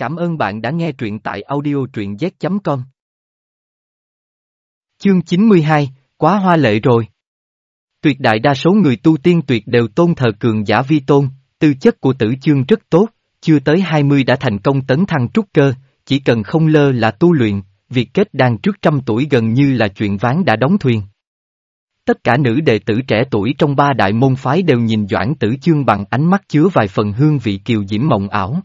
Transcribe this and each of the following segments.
Cảm ơn bạn đã nghe truyện tại audio truyện z.com. Chương 92, quá hoa lệ rồi. Tuyệt đại đa số người tu tiên tuyệt đều tôn thờ cường giả vi tôn, tư chất của tử chương rất tốt, chưa tới 20 đã thành công tấn thăng trúc cơ, chỉ cần không lơ là tu luyện, việc kết đan trước trăm tuổi gần như là chuyện ván đã đóng thuyền. Tất cả nữ đệ tử trẻ tuổi trong ba đại môn phái đều nhìn Doãn Tử Chương bằng ánh mắt chứa vài phần hương vị kiều diễm mộng ảo.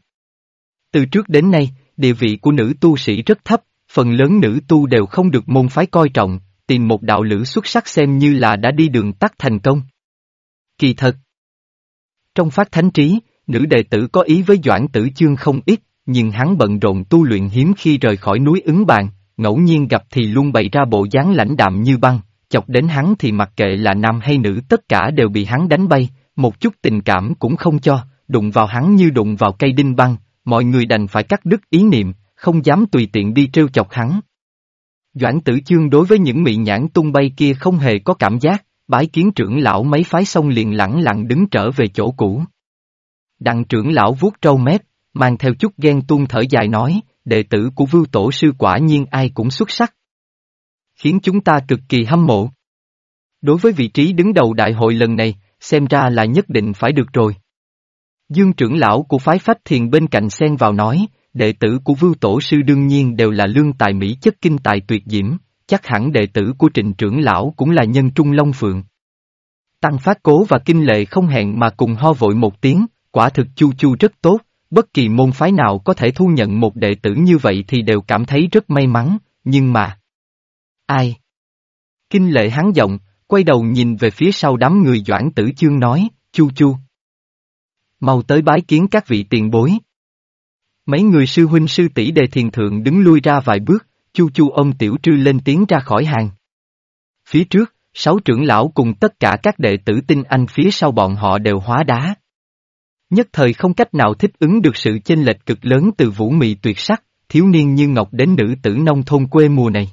Từ trước đến nay, địa vị của nữ tu sĩ rất thấp, phần lớn nữ tu đều không được môn phái coi trọng, tìm một đạo lữ xuất sắc xem như là đã đi đường tắt thành công. Kỳ thật. Trong phát thánh trí, nữ đệ tử có ý với Doãn Tử Chương không ít, nhưng hắn bận rộn tu luyện hiếm khi rời khỏi núi ứng bàn, ngẫu nhiên gặp thì luôn bày ra bộ dáng lãnh đạm như băng, chọc đến hắn thì mặc kệ là nam hay nữ tất cả đều bị hắn đánh bay, một chút tình cảm cũng không cho, đụng vào hắn như đụng vào cây đinh băng, mọi người đành phải cắt đứt ý niệm, không dám tùy tiện đi trêu chọc hắn. Doãn tử chương đối với những mị nhãn tung bay kia không hề có cảm giác, bái kiến trưởng lão mấy phái xong liền lẳng lặng đứng trở về chỗ cũ. Đặng trưởng lão vuốt trâu mép, mang theo chút ghen tuông thở dài nói, đệ tử của vưu tổ sư quả nhiên ai cũng xuất sắc. Khiến chúng ta cực kỳ hâm mộ. Đối với vị trí đứng đầu đại hội lần này, xem ra là nhất định phải được rồi. Dương trưởng lão của phái phách thiền bên cạnh xen vào nói, đệ tử của vưu tổ sư đương nhiên đều là lương tài mỹ chất kinh tài tuyệt diễm, chắc hẳn đệ tử của trịnh trưởng lão cũng là nhân trung long phượng. Tăng phát cố và kinh lệ không hẹn mà cùng ho vội một tiếng, quả thực chu chu rất tốt, bất kỳ môn phái nào có thể thu nhận một đệ tử như vậy thì đều cảm thấy rất may mắn, nhưng mà... Ai? Kinh lệ hắn giọng, quay đầu nhìn về phía sau đám người doãn tử chương nói, chu chu. Mau tới bái kiến các vị tiền bối. Mấy người sư huynh sư tỷ đề thiền thượng đứng lui ra vài bước, chu chu ông tiểu trư lên tiếng ra khỏi hàng. Phía trước, sáu trưởng lão cùng tất cả các đệ tử tinh anh phía sau bọn họ đều hóa đá. Nhất thời không cách nào thích ứng được sự chênh lệch cực lớn từ vũ mị tuyệt sắc, thiếu niên như ngọc đến nữ tử nông thôn quê mùa này.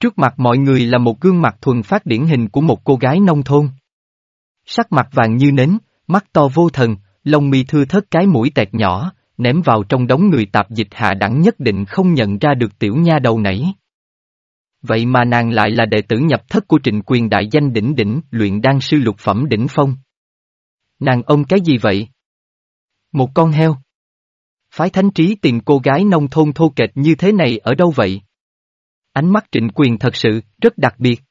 Trước mặt mọi người là một gương mặt thuần phát điển hình của một cô gái nông thôn. Sắc mặt vàng như nến, mắt to vô thần, lông mi thưa thớt cái mũi tẹt nhỏ, ném vào trong đống người tạp dịch hạ đẳng nhất định không nhận ra được tiểu nha đầu nảy. Vậy mà nàng lại là đệ tử nhập thất của trịnh quyền đại danh đỉnh đỉnh, luyện đan sư lục phẩm đỉnh phong. Nàng ông cái gì vậy? Một con heo. Phái thánh trí tìm cô gái nông thôn thô kệch như thế này ở đâu vậy? Ánh mắt trịnh quyền thật sự, rất đặc biệt.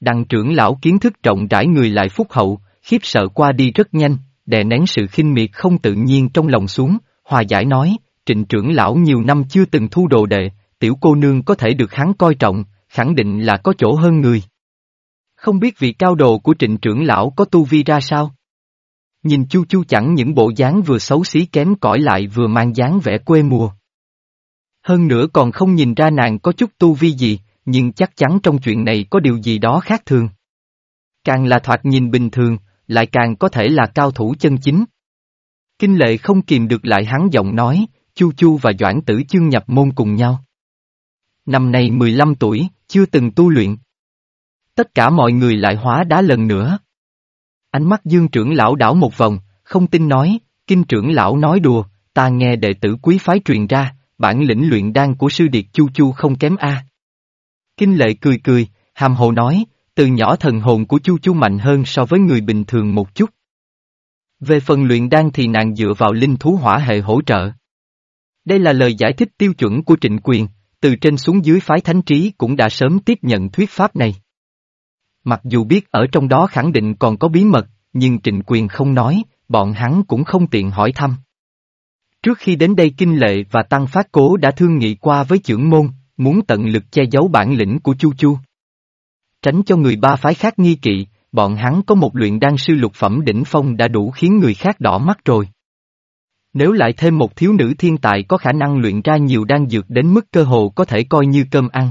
đăng trưởng lão kiến thức rộng rãi người lại phúc hậu, khiếp sợ qua đi rất nhanh, đè nén sự khinh miệt không tự nhiên trong lòng xuống, hòa giải nói, trịnh trưởng lão nhiều năm chưa từng thu đồ đệ, tiểu cô nương có thể được hắn coi trọng, khẳng định là có chỗ hơn người. Không biết vị cao đồ của trịnh trưởng lão có tu vi ra sao? Nhìn chu chu chẳng những bộ dáng vừa xấu xí kém cỏi lại vừa mang dáng vẻ quê mùa. Hơn nữa còn không nhìn ra nàng có chút tu vi gì, nhưng chắc chắn trong chuyện này có điều gì đó khác thường. Càng là thoạt nhìn bình thường, lại càng có thể là cao thủ chân chính. Kinh lệ không kìm được lại hắn giọng nói, Chu Chu và Doãn Tử Chương nhập môn cùng nhau. Năm nay 15 tuổi, chưa từng tu luyện. Tất cả mọi người lại hóa đá lần nữa. Ánh mắt dương trưởng lão đảo một vòng, không tin nói, kinh trưởng lão nói đùa, ta nghe đệ tử quý phái truyền ra, bản lĩnh luyện đan của sư điệt chu chu không kém a. Kinh lệ cười cười, hàm hồ nói, từ nhỏ thần hồn của chu chu mạnh hơn so với người bình thường một chút. Về phần luyện đan thì nàng dựa vào linh thú hỏa hệ hỗ trợ. Đây là lời giải thích tiêu chuẩn của trịnh quyền, từ trên xuống dưới phái thánh trí cũng đã sớm tiếp nhận thuyết pháp này. Mặc dù biết ở trong đó khẳng định còn có bí mật, nhưng trịnh quyền không nói, bọn hắn cũng không tiện hỏi thăm. Trước khi đến đây Kinh Lệ và Tăng Phát Cố đã thương nghị qua với trưởng môn, muốn tận lực che giấu bản lĩnh của Chu Chu. Tránh cho người ba phái khác nghi kỵ, bọn hắn có một luyện đan sư lục phẩm đỉnh phong đã đủ khiến người khác đỏ mắt rồi. Nếu lại thêm một thiếu nữ thiên tài có khả năng luyện ra nhiều đan dược đến mức cơ hồ có thể coi như cơm ăn.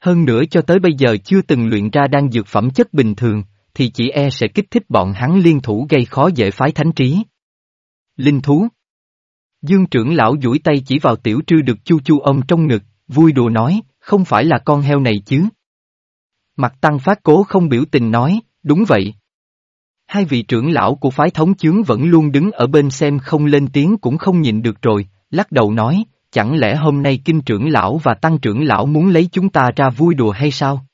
Hơn nữa cho tới bây giờ chưa từng luyện ra đan dược phẩm chất bình thường, thì chỉ e sẽ kích thích bọn hắn liên thủ gây khó dễ phái thánh trí. Linh thú Dương trưởng lão duỗi tay chỉ vào tiểu trư được chu chu ông trong ngực, vui đùa nói, không phải là con heo này chứ. Mặt tăng phát cố không biểu tình nói, đúng vậy. Hai vị trưởng lão của phái thống chướng vẫn luôn đứng ở bên xem không lên tiếng cũng không nhìn được rồi, lắc đầu nói, chẳng lẽ hôm nay kinh trưởng lão và tăng trưởng lão muốn lấy chúng ta ra vui đùa hay sao?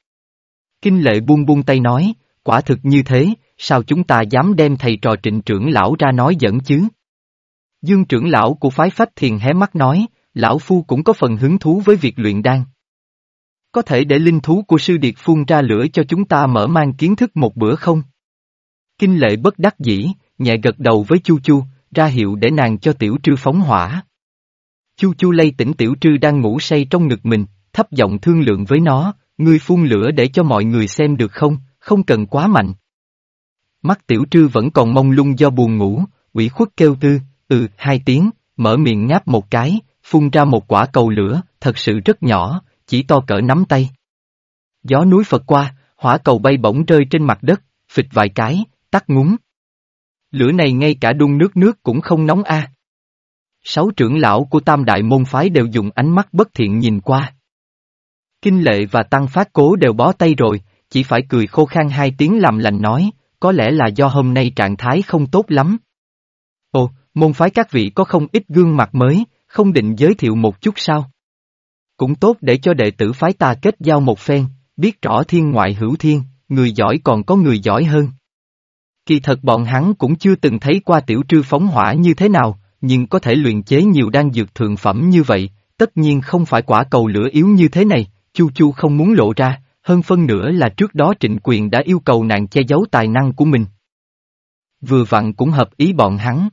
Kinh lệ buông buông tay nói, quả thực như thế, sao chúng ta dám đem thầy trò trịnh trưởng lão ra nói dẫn chứ? Dương trưởng lão của phái phách thiền hé mắt nói, lão phu cũng có phần hứng thú với việc luyện đan. Có thể để linh thú của sư điệt phun ra lửa cho chúng ta mở mang kiến thức một bữa không? Kinh lệ bất đắc dĩ, nhẹ gật đầu với Chu Chu, ra hiệu để nàng cho tiểu trư phóng hỏa. Chu Chu lay tỉnh tiểu trư đang ngủ say trong ngực mình, thấp giọng thương lượng với nó, ngươi phun lửa để cho mọi người xem được không, không cần quá mạnh. Mắt tiểu trư vẫn còn mông lung do buồn ngủ, ủy khuất kêu tư, ừ, hai tiếng, mở miệng ngáp một cái, phun ra một quả cầu lửa, thật sự rất nhỏ, chỉ to cỡ nắm tay. Gió núi phật qua, hỏa cầu bay bổng rơi trên mặt đất, phịch vài cái, tắt ngúng. Lửa này ngay cả đun nước nước cũng không nóng a. Sáu trưởng lão của tam đại môn phái đều dùng ánh mắt bất thiện nhìn qua. Kinh lệ và tăng phát cố đều bó tay rồi, chỉ phải cười khô khan hai tiếng làm lành nói, có lẽ là do hôm nay trạng thái không tốt lắm. Ồ, môn phái các vị có không ít gương mặt mới, không định giới thiệu một chút sao? Cũng tốt để cho đệ tử phái ta kết giao một phen, biết rõ thiên ngoại hữu thiên, người giỏi còn có người giỏi hơn. Kỳ thật bọn hắn cũng chưa từng thấy qua tiểu trư phóng hỏa như thế nào, nhưng có thể luyện chế nhiều đan dược thượng phẩm như vậy, tất nhiên không phải quả cầu lửa yếu như thế này, Chu Chu không muốn lộ ra, hơn phân nữa là trước đó trịnh quyền đã yêu cầu nàng che giấu tài năng của mình. Vừa vặn cũng hợp ý bọn hắn.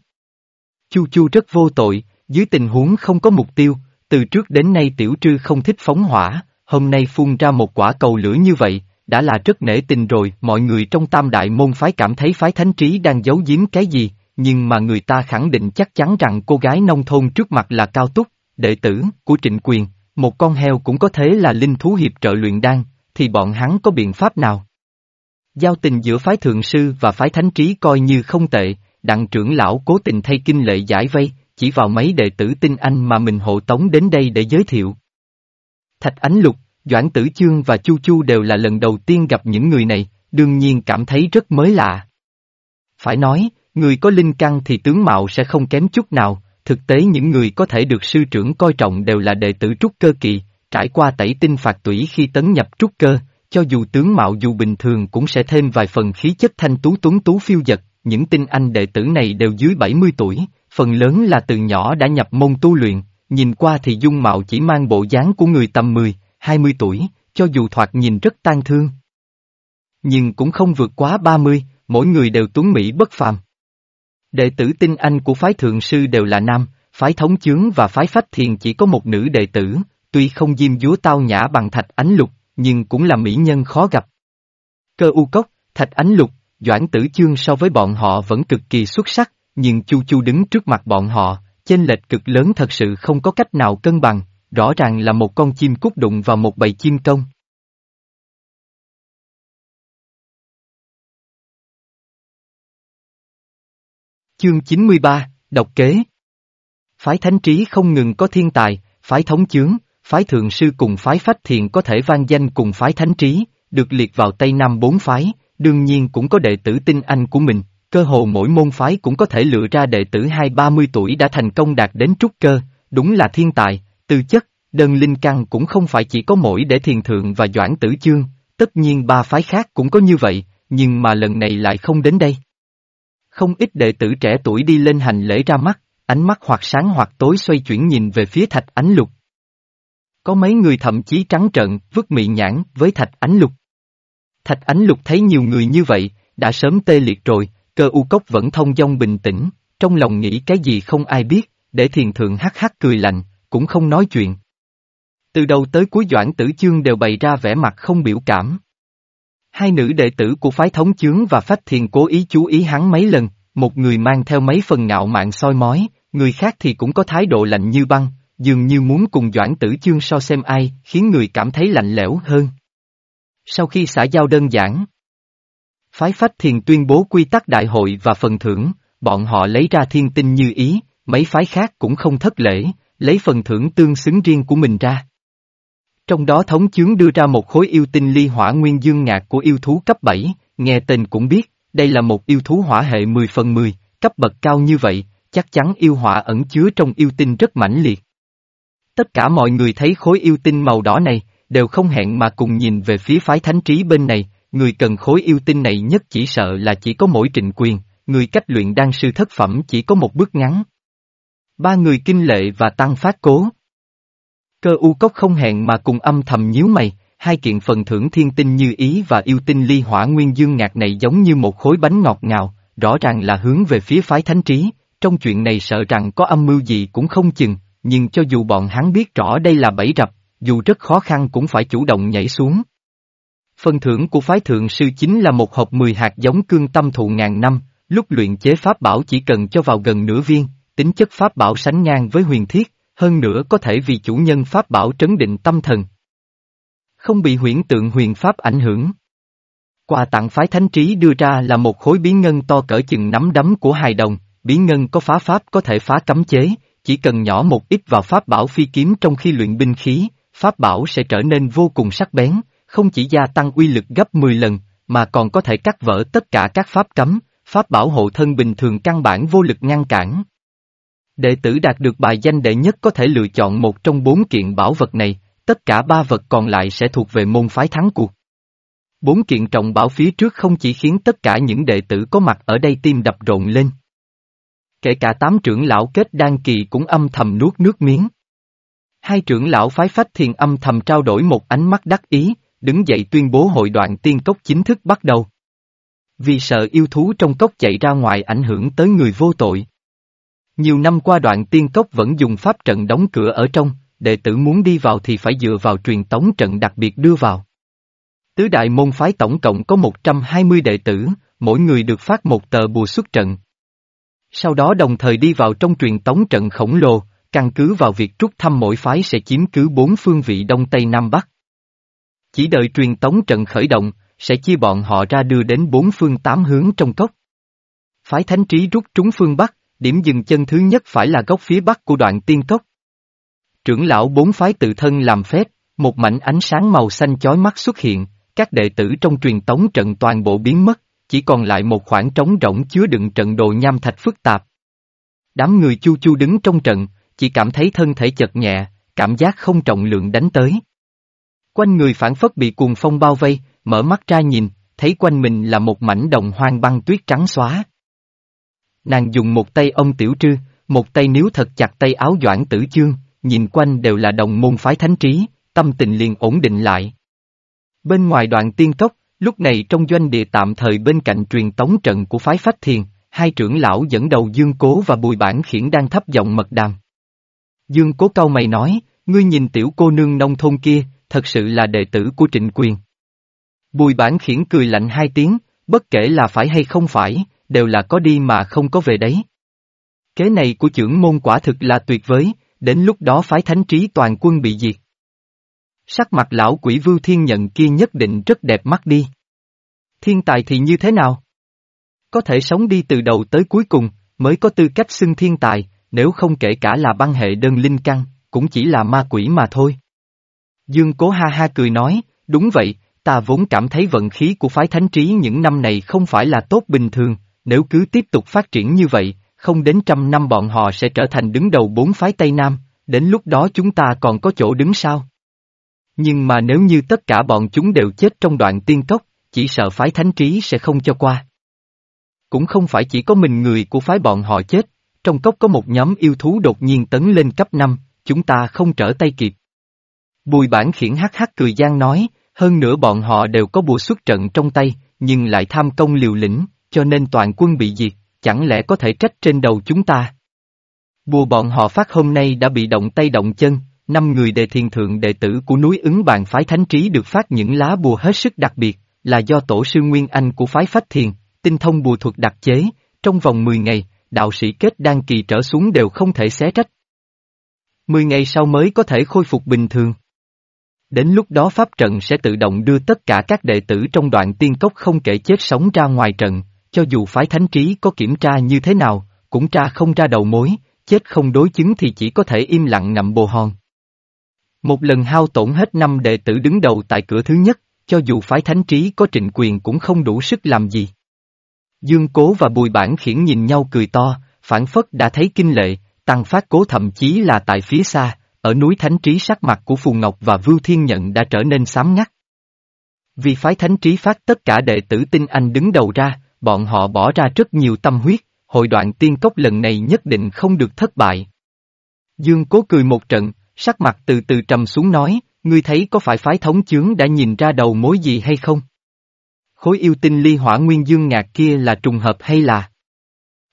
Chu Chu rất vô tội, dưới tình huống không có mục tiêu, từ trước đến nay tiểu trư không thích phóng hỏa, hôm nay phun ra một quả cầu lửa như vậy, đã là rất nể tình rồi, mọi người trong tam đại môn phái cảm thấy phái thánh trí đang giấu giếm cái gì, nhưng mà người ta khẳng định chắc chắn rằng cô gái nông thôn trước mặt là cao túc, đệ tử của trịnh quyền, một con heo cũng có thể là linh thú hiệp trợ luyện đan, thì bọn hắn có biện pháp nào? Giao tình giữa phái thượng sư và phái thánh trí coi như không tệ, đặng trưởng lão cố tình thay kinh lệ giải vây, chỉ vào mấy đệ tử tinh anh mà mình hộ tống đến đây để giới thiệu. Thạch Ánh Lục, Doãn Tử Chương và Chu Chu đều là lần đầu tiên gặp những người này, đương nhiên cảm thấy rất mới lạ. Phải nói, người có linh căn thì tướng mạo sẽ không kém chút nào, thực tế những người có thể được sư trưởng coi trọng đều là đệ tử trúc cơ kỳ, trải qua tẩy tinh phạt tủy khi tấn nhập trúc cơ, cho dù tướng mạo dù bình thường cũng sẽ thêm vài phần khí chất thanh tú tuấn tú phiêu dật, những tinh anh đệ tử này đều dưới 70 tuổi, phần lớn là từ nhỏ đã nhập môn tu luyện, nhìn qua thì dung mạo chỉ mang bộ dáng của người tầm 10, 20 tuổi, cho dù thoạt nhìn rất tang thương. Nhưng cũng không vượt quá 30, mỗi người đều tuấn mỹ bất phàm. Đệ tử tinh anh của phái thượng sư đều là nam, phái thống chướng và phái phách thiền chỉ có một nữ đệ tử, tuy không diêm dúa tao nhã bằng thạch ánh lục, nhưng cũng là mỹ nhân khó gặp. Cơ u cốc, thạch ánh lục, doãn tử chương so với bọn họ vẫn cực kỳ xuất sắc, nhưng Chu Chu đứng trước mặt bọn họ, chênh lệch cực lớn thật sự không có cách nào cân bằng, rõ ràng là một con chim cút đụng vào một bầy chim công. Chương 93, Độc Kế Phái thánh trí không ngừng có thiên tài, phái thống chướng, phái thượng sư cùng phái phách thiện có thể vang danh cùng phái thánh trí, được liệt vào Tây Nam bốn phái, đương nhiên cũng có đệ tử tinh anh của mình, cơ hồ mỗi môn phái cũng có thể lựa ra đệ tử hai ba mươi tuổi đã thành công đạt đến trúc cơ, đúng là thiên tài, tư chất, đơn linh căn cũng không phải chỉ có mỗi để thiền thượng và doãn tử chương, tất nhiên ba phái khác cũng có như vậy, nhưng mà lần này lại không đến đây. Không ít đệ tử trẻ tuổi đi lên hành lễ ra mắt, ánh mắt hoặc sáng hoặc tối xoay chuyển nhìn về phía thạch ánh lục. Có mấy người thậm chí trắng trợn, vứt miệng nhãn với thạch ánh lục. Thạch ánh lục thấy nhiều người như vậy, đã sớm tê liệt rồi, cơ u cốc vẫn thông dong bình tĩnh, trong lòng nghĩ cái gì không ai biết, để thiền thượng hắc hắc cười lạnh, cũng không nói chuyện. Từ đầu tới cuối doãn tử chương đều bày ra vẻ mặt không biểu cảm. Hai nữ đệ tử của phái thống chướng và phách thiền cố ý chú ý hắn mấy lần, một người mang theo mấy phần ngạo mạn soi mói, người khác thì cũng có thái độ lạnh như băng, dường như muốn cùng doãn tử chương so xem ai, khiến người cảm thấy lạnh lẽo hơn. Sau khi xã giao đơn giản, phái phách thiền tuyên bố quy tắc đại hội và phần thưởng, bọn họ lấy ra thiên tinh như ý, mấy phái khác cũng không thất lễ, lấy phần thưởng tương xứng riêng của mình ra. Trong đó thống chướng đưa ra một khối yêu tinh ly hỏa nguyên dương ngạc của yêu thú cấp 7, nghe tên cũng biết, đây là một yêu thú hỏa hệ 10 phần 10, cấp bậc cao như vậy, chắc chắn yêu hỏa ẩn chứa trong yêu tinh rất mãnh liệt. Tất cả mọi người thấy khối yêu tinh màu đỏ này, đều không hẹn mà cùng nhìn về phía phái thánh trí bên này, người cần khối yêu tinh này nhất chỉ sợ là chỉ có mỗi trịnh quyền, người cách luyện đan sư thất phẩm chỉ có một bước ngắn. Ba người kinh lệ và tăng phát cố. Cơ u cốc không hẹn mà cùng âm thầm nhíu mày, hai kiện phần thưởng thiên tinh như ý và yêu tinh ly hỏa nguyên dương ngạc này giống như một khối bánh ngọt ngào, rõ ràng là hướng về phía phái thánh trí, trong chuyện này sợ rằng có âm mưu gì cũng không chừng, nhưng cho dù bọn hắn biết rõ đây là bẫy rập, dù rất khó khăn cũng phải chủ động nhảy xuống. Phần thưởng của phái thượng sư chính là một hộp 10 hạt giống cương tâm thụ ngàn năm, lúc luyện chế pháp bảo chỉ cần cho vào gần nửa viên, tính chất pháp bảo sánh ngang với huyền thiết, hơn nữa có thể vì chủ nhân pháp bảo trấn định tâm thần. Không bị huyễn tượng huyền pháp ảnh hưởng. Quà tặng phái thánh trí đưa ra là một khối bí ngân to cỡ chừng nắm đấm của hài đồng, bí ngân có phá pháp có thể phá cấm chế, chỉ cần nhỏ một ít vào pháp bảo phi kiếm trong khi luyện binh khí, pháp bảo sẽ trở nên vô cùng sắc bén, không chỉ gia tăng uy lực gấp 10 lần, mà còn có thể cắt vỡ tất cả các pháp cấm, pháp bảo hộ thân bình thường căn bản vô lực ngăn cản. Đệ tử đạt được bài danh đệ nhất có thể lựa chọn một trong bốn kiện bảo vật này, tất cả ba vật còn lại sẽ thuộc về môn phái thắng cuộc. Bốn kiện trọng bảo phía trước không chỉ khiến tất cả những đệ tử có mặt ở đây tim đập rộn lên. Kể cả tám trưởng lão kết đan kỳ cũng âm thầm nuốt nước miếng. Hai trưởng lão phái phách thiền âm thầm trao đổi một ánh mắt đắc ý, đứng dậy tuyên bố hội đoạn tiên cốc chính thức bắt đầu. Vì sợ yêu thú trong cốc chạy ra ngoài ảnh hưởng tới người vô tội. Nhiều năm qua đoạn tiên cốc vẫn dùng pháp trận đóng cửa ở trong, đệ tử muốn đi vào thì phải dựa vào truyền tống trận đặc biệt đưa vào. Tứ đại môn phái tổng cộng có 120 đệ tử, mỗi người được phát một tờ bùa xuất trận. Sau đó đồng thời đi vào trong truyền tống trận khổng lồ, căn cứ vào việc trúc thăm mỗi phái sẽ chiếm cứ bốn phương vị Đông Tây Nam Bắc. Chỉ đợi truyền tống trận khởi động, sẽ chia bọn họ ra đưa đến bốn phương tám hướng trong cốc. Phái thánh trí rút trúng phương Bắc, điểm dừng chân thứ nhất phải là góc phía Bắc của đoạn tiên cốc. Trưởng lão bốn phái tự thân làm phép, một mảnh ánh sáng màu xanh chói mắt xuất hiện, các đệ tử trong truyền tống trận toàn bộ biến mất, chỉ còn lại một khoảng trống rỗng chứa đựng trận đồ nham thạch phức tạp. Đám người chu chu đứng trong trận, chỉ cảm thấy thân thể chật nhẹ, cảm giác không trọng lượng đánh tới. Quanh người phản phất bị cuồng phong bao vây, mở mắt ra nhìn, thấy quanh mình là một mảnh đồng hoang băng tuyết trắng xóa. Nàng dùng một tay ông tiểu trư, một tay níu thật chặt tay áo doãn tử chương, nhìn quanh đều là đồng môn phái thánh trí, tâm tình liền ổn định lại. Bên ngoài đoạn tiên cốc, lúc này trong doanh địa tạm thời bên cạnh truyền tống trận của phái phách thiền, hai trưởng lão dẫn đầu Dương Cố và Bùi Bản Khiển đang thấp giọng mật đàm. Dương Cố cau mày nói, ngươi nhìn tiểu cô nương nông thôn kia, thật sự là đệ tử của trịnh quyền. Bùi Bản Khiển cười lạnh hai tiếng, bất kể là phải hay không phải, đều là có đi mà không có về đấy. Kế này của trưởng môn quả thực là tuyệt vời, đến lúc đó phái thánh trí toàn quân bị diệt. Sắc mặt lão quỷ vưu thiên nhận kia nhất định rất đẹp mắt đi. Thiên tài thì như thế nào? Có thể sống đi từ đầu tới cuối cùng, mới có tư cách xưng thiên tài, nếu không kể cả là băng hệ đơn linh căn, cũng chỉ là ma quỷ mà thôi. Dương Cố ha ha cười nói, đúng vậy, ta vốn cảm thấy vận khí của phái thánh trí những năm này không phải là tốt bình thường, nếu cứ tiếp tục phát triển như vậy, không đến trăm năm bọn họ sẽ trở thành đứng đầu bốn phái Tây Nam, đến lúc đó chúng ta còn có chỗ đứng sao? Nhưng mà nếu như tất cả bọn chúng đều chết trong đoạn tiên cốc, chỉ sợ phái thánh trí sẽ không cho qua. Cũng không phải chỉ có mình người của phái bọn họ chết, trong cốc có một nhóm yêu thú đột nhiên tấn lên cấp 5, chúng ta không trở tay kịp. Bùi bản khiển hắc hắc cười gian nói, hơn nữa bọn họ đều có bùa xuất trận trong tay, nhưng lại tham công liều lĩnh, cho nên toàn quân bị diệt, chẳng lẽ có thể trách trên đầu chúng ta? Bùa bọn họ phát hôm nay đã bị động tay động chân, năm người đề thiền thượng đệ tử của núi ứng bàn phái thánh trí được phát những lá bùa hết sức đặc biệt, là do tổ sư Nguyên Anh của phái phách thiền, tinh thông bùa thuật đặc chế, trong vòng 10 ngày, đạo sĩ kết đan kỳ trở xuống đều không thể xé trách. 10 ngày sau mới có thể khôi phục bình thường. Đến lúc đó pháp trận sẽ tự động đưa tất cả các đệ tử trong đoạn tiên cốc không kể chết sống ra ngoài trận, cho dù phái thánh trí có kiểm tra như thế nào, cũng tra không ra đầu mối, chết không đối chứng thì chỉ có thể im lặng ngậm bồ hòn. Một lần hao tổn hết năm đệ tử đứng đầu tại cửa thứ nhất, cho dù phái thánh trí có trịnh quyền cũng không đủ sức làm gì. Dương Cố và Bùi Bản khiển nhìn nhau cười to, phản phất đã thấy kinh lệ, tăng phát cố thậm chí là tại phía xa, ở núi thánh trí sắc mặt của Phù Ngọc và Vưu Thiên Nhận đã trở nên xám ngắt. Vì phái thánh trí phát tất cả đệ tử tinh anh đứng đầu ra, bọn họ bỏ ra rất nhiều tâm huyết, hội đoạn tiên cốc lần này nhất định không được thất bại. Dương cố cười một trận, sắc mặt từ từ trầm xuống nói, ngươi thấy có phải phái thống chướng đã nhìn ra đầu mối gì hay không? Khối yêu tinh ly hỏa nguyên dương ngạc kia là trùng hợp hay là?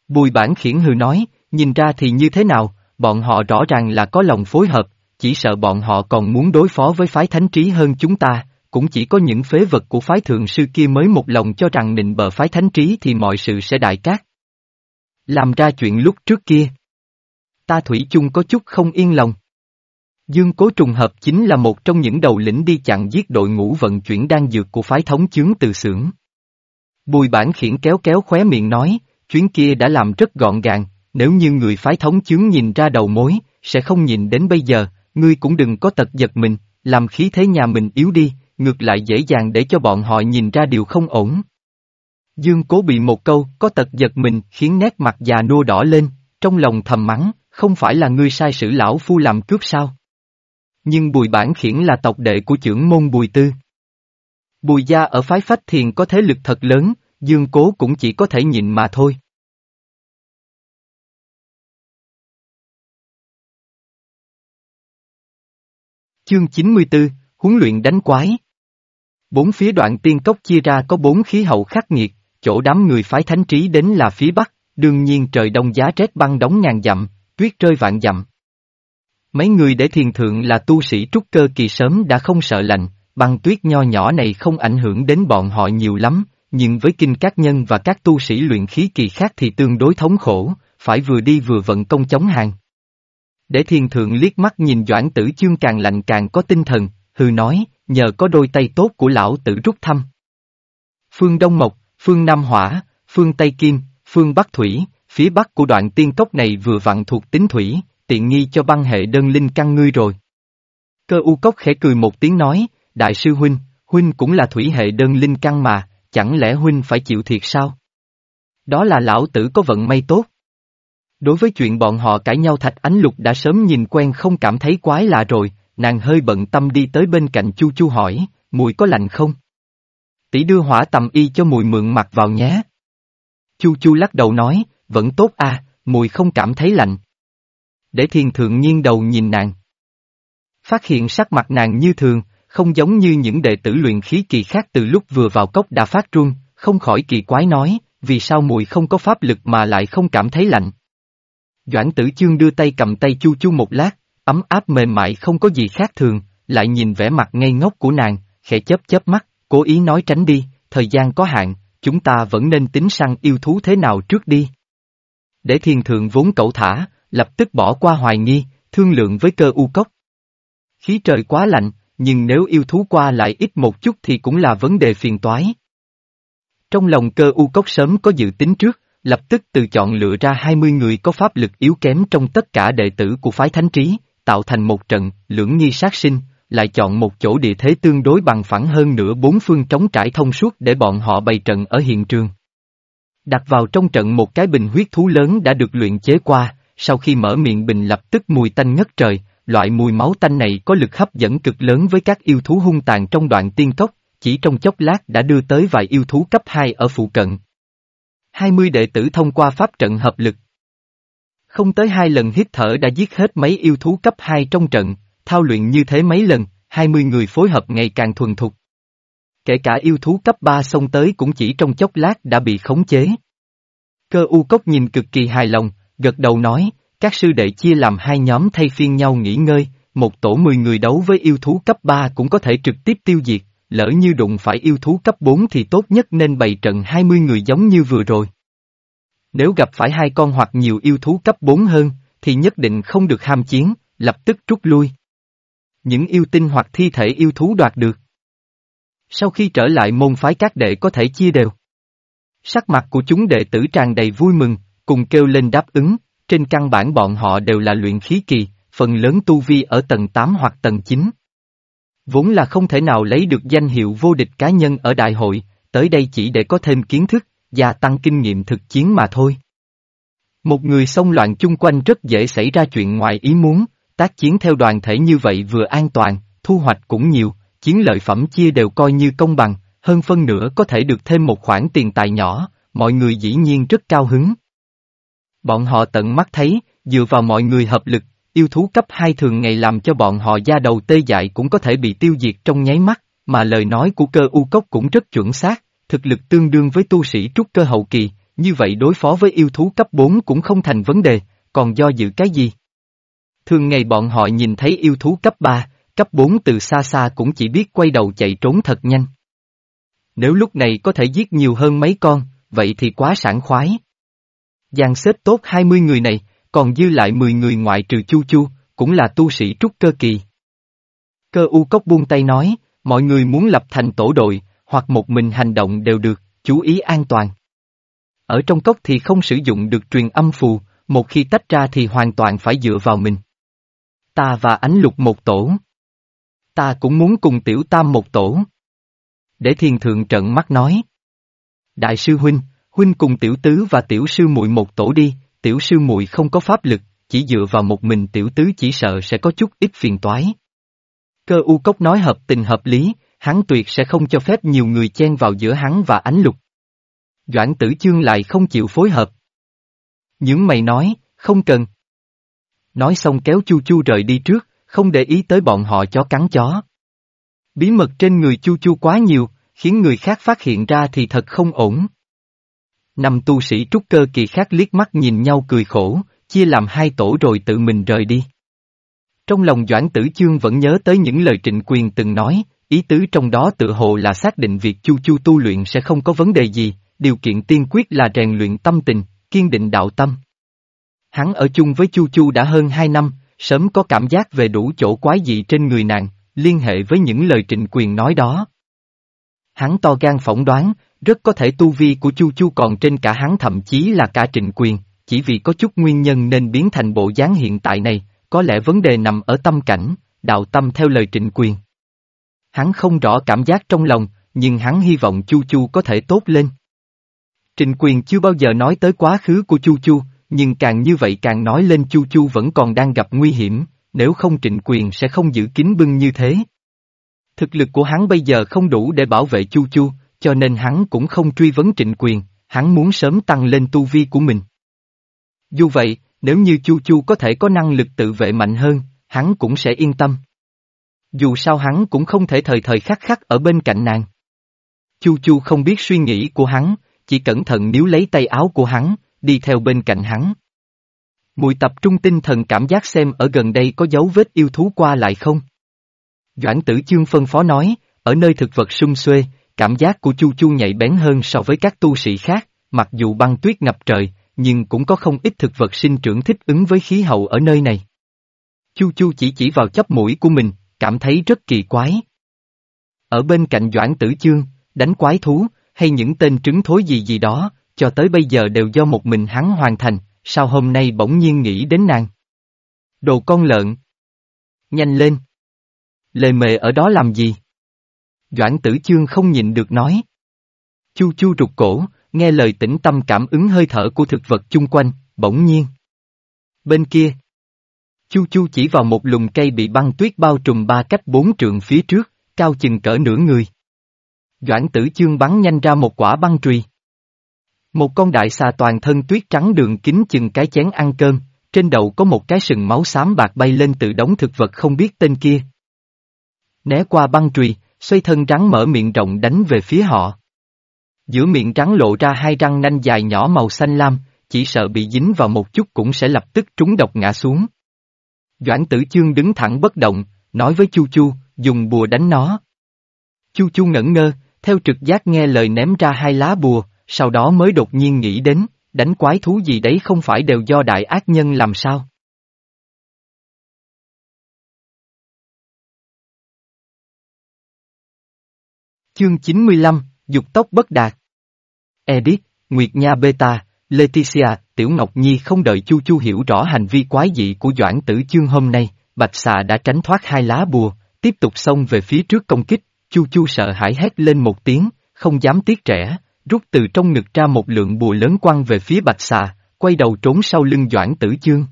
Bùi bản khiển hừ nói, nhìn ra thì như thế nào, bọn họ rõ ràng là có lòng phối hợp, chỉ sợ bọn họ còn muốn đối phó với phái thánh trí hơn chúng ta, cũng chỉ có những phế vật của phái thượng sư kia mới một lòng cho rằng nịnh bờ phái thánh trí thì mọi sự sẽ đại cát. Làm ra chuyện lúc trước kia. Ta thủy chung có chút không yên lòng. Dương Cố trùng hợp chính là một trong những đầu lĩnh đi chặn giết đội ngũ vận chuyển đan dược của phái thống chướng từ xưởng. Bùi bản khiển kéo kéo khóe miệng nói, chuyến kia đã làm rất gọn gàng, nếu như người phái thống chướng nhìn ra đầu mối, sẽ không nhìn đến bây giờ, ngươi cũng đừng có tật giật mình, làm khí thế nhà mình yếu đi, ngược lại dễ dàng để cho bọn họ nhìn ra điều không ổn. Dương cố bị một câu, có tật giật mình, khiến nét mặt già nua đỏ lên, trong lòng thầm mắng, không phải là ngươi sai sử lão phu làm cướp sao? Nhưng bùi bản khiển là tộc đệ của trưởng môn bùi tư. Bùi gia ở phái phách thiền có thế lực thật lớn, dương cố cũng chỉ có thể nhịn mà thôi. Chương 94, huấn luyện đánh quái. Bốn phía đoạn tiên cốc chia ra có bốn khí hậu khắc nghiệt, chỗ đám người phái thánh trí đến là phía bắc, đương nhiên trời đông giá rét băng đóng ngàn dặm, tuyết rơi vạn dặm. Mấy người để thiền thượng là tu sĩ trúc cơ kỳ sớm đã không sợ lạnh, băng tuyết nho nhỏ này không ảnh hưởng đến bọn họ nhiều lắm, nhưng với kinh các nhân và các tu sĩ luyện khí kỳ khác thì tương đối thống khổ, phải vừa đi vừa vận công chống hàng. Để thiên thượng liếc mắt nhìn doãn tử chương càng lạnh càng có tinh thần, hừ nói, nhờ có đôi tay tốt của lão tử rút thăm. Phương Đông Mộc, Phương Nam Hỏa, Phương Tây Kim, Phương Bắc Thủy, phía bắc của đoạn tiên cốc này vừa vặn thuộc tính thủy, tiện nghi cho băng hệ đơn linh căn ngươi rồi. Cơ u cốc khẽ cười một tiếng nói, đại sư huynh, huynh cũng là thủy hệ đơn linh căn mà, chẳng lẽ huynh phải chịu thiệt sao? Đó là lão tử có vận may tốt. Đối với chuyện bọn họ cãi nhau Thạch Ánh Lục đã sớm nhìn quen không cảm thấy quái lạ rồi, nàng hơi bận tâm đi tới bên cạnh Chu Chu hỏi, mùi có lạnh không? Tỷ đưa hỏa tầm y cho mùi mượn mặt vào nhé. Chu Chu lắc đầu nói, vẫn tốt à, mùi không cảm thấy lạnh. Để thiên thượng nhiên đầu nhìn nàng. Phát hiện sắc mặt nàng như thường, không giống như những đệ tử luyện khí kỳ khác từ lúc vừa vào cốc đã phát run, không khỏi kỳ quái nói, vì sao mùi không có pháp lực mà lại không cảm thấy lạnh. Doãn tử chương đưa tay cầm tay chu chu một lát, ấm áp mềm mại không có gì khác thường, lại nhìn vẻ mặt ngây ngốc của nàng, khẽ chớp chớp mắt, cố ý nói tránh đi, thời gian có hạn, chúng ta vẫn nên tính săn yêu thú thế nào trước đi. Để thiên thượng vốn cậu thả, lập tức bỏ qua hoài nghi, thương lượng với cơ u cốc. Khí trời quá lạnh, nhưng nếu yêu thú qua lại ít một chút thì cũng là vấn đề phiền toái. Trong lòng cơ u cốc sớm có dự tính trước, lập tức từ chọn lựa ra 20 người có pháp lực yếu kém trong tất cả đệ tử của phái thánh trí, tạo thành một trận, lưỡng nghi sát sinh, lại chọn một chỗ địa thế tương đối bằng phẳng hơn nửa bốn phương trống trải thông suốt để bọn họ bày trận ở hiện trường. Đặt vào trong trận một cái bình huyết thú lớn đã được luyện chế qua, sau khi mở miệng bình lập tức mùi tanh ngất trời, loại mùi máu tanh này có lực hấp dẫn cực lớn với các yêu thú hung tàn trong đoạn tiên cốc, chỉ trong chốc lát đã đưa tới vài yêu thú cấp 2 ở phụ cận. 20 đệ tử thông qua pháp trận hợp lực. Không tới hai lần hít thở đã giết hết mấy yêu thú cấp 2 trong trận, thao luyện như thế mấy lần, 20 người phối hợp ngày càng thuần thục. Kể cả yêu thú cấp 3 xông tới cũng chỉ trong chốc lát đã bị khống chế. Cơ u cốc nhìn cực kỳ hài lòng, gật đầu nói, các sư đệ chia làm hai nhóm thay phiên nhau nghỉ ngơi, một tổ 10 người đấu với yêu thú cấp 3 cũng có thể trực tiếp tiêu diệt, lỡ như đụng phải yêu thú cấp 4 thì tốt nhất nên bày trận 20 người giống như vừa rồi. Nếu gặp phải hai con hoặc nhiều yêu thú cấp 4 hơn, thì nhất định không được ham chiến, lập tức rút lui. Những yêu tinh hoặc thi thể yêu thú đoạt được. Sau khi trở lại môn phái các đệ có thể chia đều. Sắc mặt của chúng đệ tử tràn đầy vui mừng, cùng kêu lên đáp ứng, trên căn bản bọn họ đều là luyện khí kỳ, phần lớn tu vi ở tầng 8 hoặc tầng 9. Vốn là không thể nào lấy được danh hiệu vô địch cá nhân ở đại hội, tới đây chỉ để có thêm kiến thức, gia tăng kinh nghiệm thực chiến mà thôi. Một người xông loạn chung quanh rất dễ xảy ra chuyện ngoài ý muốn, tác chiến theo đoàn thể như vậy vừa an toàn, thu hoạch cũng nhiều, chiến lợi phẩm chia đều coi như công bằng, hơn phân nửa có thể được thêm một khoản tiền tài nhỏ, mọi người dĩ nhiên rất cao hứng. Bọn họ tận mắt thấy, dựa vào mọi người hợp lực, yêu thú cấp 2 thường ngày làm cho bọn họ da đầu tê dại cũng có thể bị tiêu diệt trong nháy mắt, mà lời nói của cơ u cốc cũng rất chuẩn xác, thực lực tương đương với tu sĩ trúc cơ hậu kỳ, như vậy đối phó với yêu thú cấp 4 cũng không thành vấn đề, còn do dự cái gì? Thường ngày bọn họ nhìn thấy yêu thú cấp 3, cấp 4 từ xa xa cũng chỉ biết quay đầu chạy trốn thật nhanh. Nếu lúc này có thể giết nhiều hơn mấy con, vậy thì quá sảng khoái. Giang xếp tốt 20 người này, còn dư lại 10 người ngoại trừ Chu Chu, cũng là tu sĩ trúc cơ kỳ. Cơ u cốc buông tay nói, mọi người muốn lập thành tổ đội, hoặc một mình hành động đều được, chú ý an toàn. Ở trong cốc thì không sử dụng được truyền âm phù, một khi tách ra thì hoàn toàn phải dựa vào mình. Ta và ánh lục một tổ. Ta cũng muốn cùng tiểu tam một tổ. Để thiền thượng trận mắt nói. Đại sư huynh, huynh cùng tiểu tứ và tiểu sư muội một tổ đi, tiểu sư muội không có pháp lực, chỉ dựa vào một mình tiểu tứ chỉ sợ sẽ có chút ít phiền toái. Cơ u cốc nói hợp tình hợp lý, hắn tuyệt sẽ không cho phép nhiều người chen vào giữa hắn và ánh lục. Doãn tử chương lại không chịu phối hợp. Những mày nói, không cần. Nói xong kéo Chu Chu rời đi trước, không để ý tới bọn họ chó cắn chó. Bí mật trên người Chu Chu quá nhiều, khiến người khác phát hiện ra thì thật không ổn. Năm tu sĩ trúc cơ kỳ khác liếc mắt nhìn nhau cười khổ, chia làm hai tổ rồi tự mình rời đi. Trong lòng Doãn Tử Chương vẫn nhớ tới những lời trịnh quyền từng nói, ý tứ trong đó tự hồ là xác định việc Chu Chu tu luyện sẽ không có vấn đề gì, điều kiện tiên quyết là rèn luyện tâm tình, kiên định đạo tâm. Hắn ở chung với Chu Chu đã hơn hai năm, sớm có cảm giác về đủ chỗ quái dị trên người nàng, liên hệ với những lời trịnh quyền nói đó. Hắn to gan phỏng đoán, rất có thể tu vi của Chu Chu còn trên cả hắn thậm chí là cả trịnh quyền, chỉ vì có chút nguyên nhân nên biến thành bộ dáng hiện tại này, có lẽ vấn đề nằm ở tâm cảnh, đạo tâm theo lời trịnh quyền. Hắn không rõ cảm giác trong lòng, nhưng hắn hy vọng Chu Chu có thể tốt lên. Trịnh quyền chưa bao giờ nói tới quá khứ của Chu Chu, nhưng càng như vậy càng nói lên Chu Chu vẫn còn đang gặp nguy hiểm, nếu không trịnh quyền sẽ không giữ kín bưng như thế. Thực lực của hắn bây giờ không đủ để bảo vệ Chu Chu, cho nên hắn cũng không truy vấn trịnh quyền, hắn muốn sớm tăng lên tu vi của mình. Dù vậy, nếu như Chu Chu có thể có năng lực tự vệ mạnh hơn, hắn cũng sẽ yên tâm. Dù sao hắn cũng không thể thời thời khắc khắc ở bên cạnh nàng. Chu Chu không biết suy nghĩ của hắn, chỉ cẩn thận níu lấy tay áo của hắn, đi theo bên cạnh hắn. Mùi tập trung tinh thần cảm giác xem ở gần đây có dấu vết yêu thú qua lại không. Doãn tử chương phân phó nói, ở nơi thực vật sung xuê, cảm giác của Chu Chu nhạy bén hơn so với các tu sĩ khác, mặc dù băng tuyết ngập trời, nhưng cũng có không ít thực vật sinh trưởng thích ứng với khí hậu ở nơi này. Chu Chu chỉ chỉ vào chóp mũi của mình, cảm thấy rất kỳ quái. Ở bên cạnh Doãn Tử Chương, đánh quái thú, hay những tên trứng thối gì gì đó, cho tới bây giờ đều do một mình hắn hoàn thành, sao hôm nay bỗng nhiên nghĩ đến nàng. Đồ con lợn. Nhanh lên. Lề mề ở đó làm gì? Doãn tử chương không nhịn được nói. Chu chu rụt cổ, nghe lời tĩnh tâm cảm ứng hơi thở của thực vật chung quanh, bỗng nhiên. Bên kia. Chu chu chỉ vào một lùm cây bị băng tuyết bao trùm ba cách bốn trượng phía trước, cao chừng cỡ nửa người. Doãn tử chương bắn nhanh ra một quả băng trùy. Một con đại xà toàn thân tuyết trắng đường kính chừng cái chén ăn cơm, trên đầu có một cái sừng máu xám bạc bay lên từ đống thực vật không biết tên kia. Né qua băng trùy, xoay thân rắn mở miệng rộng đánh về phía họ. Giữa miệng rắn lộ ra hai răng nanh dài nhỏ màu xanh lam, chỉ sợ bị dính vào một chút cũng sẽ lập tức trúng độc ngã xuống. Doãn tử chương đứng thẳng bất động, nói với Chu Chu, dùng bùa đánh nó. Chu Chu ngẩn ngơ, theo trực giác nghe lời ném ra hai lá bùa, sau đó mới đột nhiên nghĩ đến, đánh quái thú gì đấy không phải đều do đại ác nhân làm sao. Chương 95, Dục tốc bất đạt Edith, Nguyệt Nha Beta, Leticia, Tiểu Ngọc Nhi không đợi Chu Chu hiểu rõ hành vi quái dị của Doãn Tử Chương hôm nay, Bạch Xà đã tránh thoát hai lá bùa, tiếp tục xông về phía trước công kích, Chu Chu sợ hãi hét lên một tiếng, không dám tiếc trẻ, rút từ trong ngực ra một lượng bùa lớn quăng về phía Bạch Xà, quay đầu trốn sau lưng Doãn Tử Chương.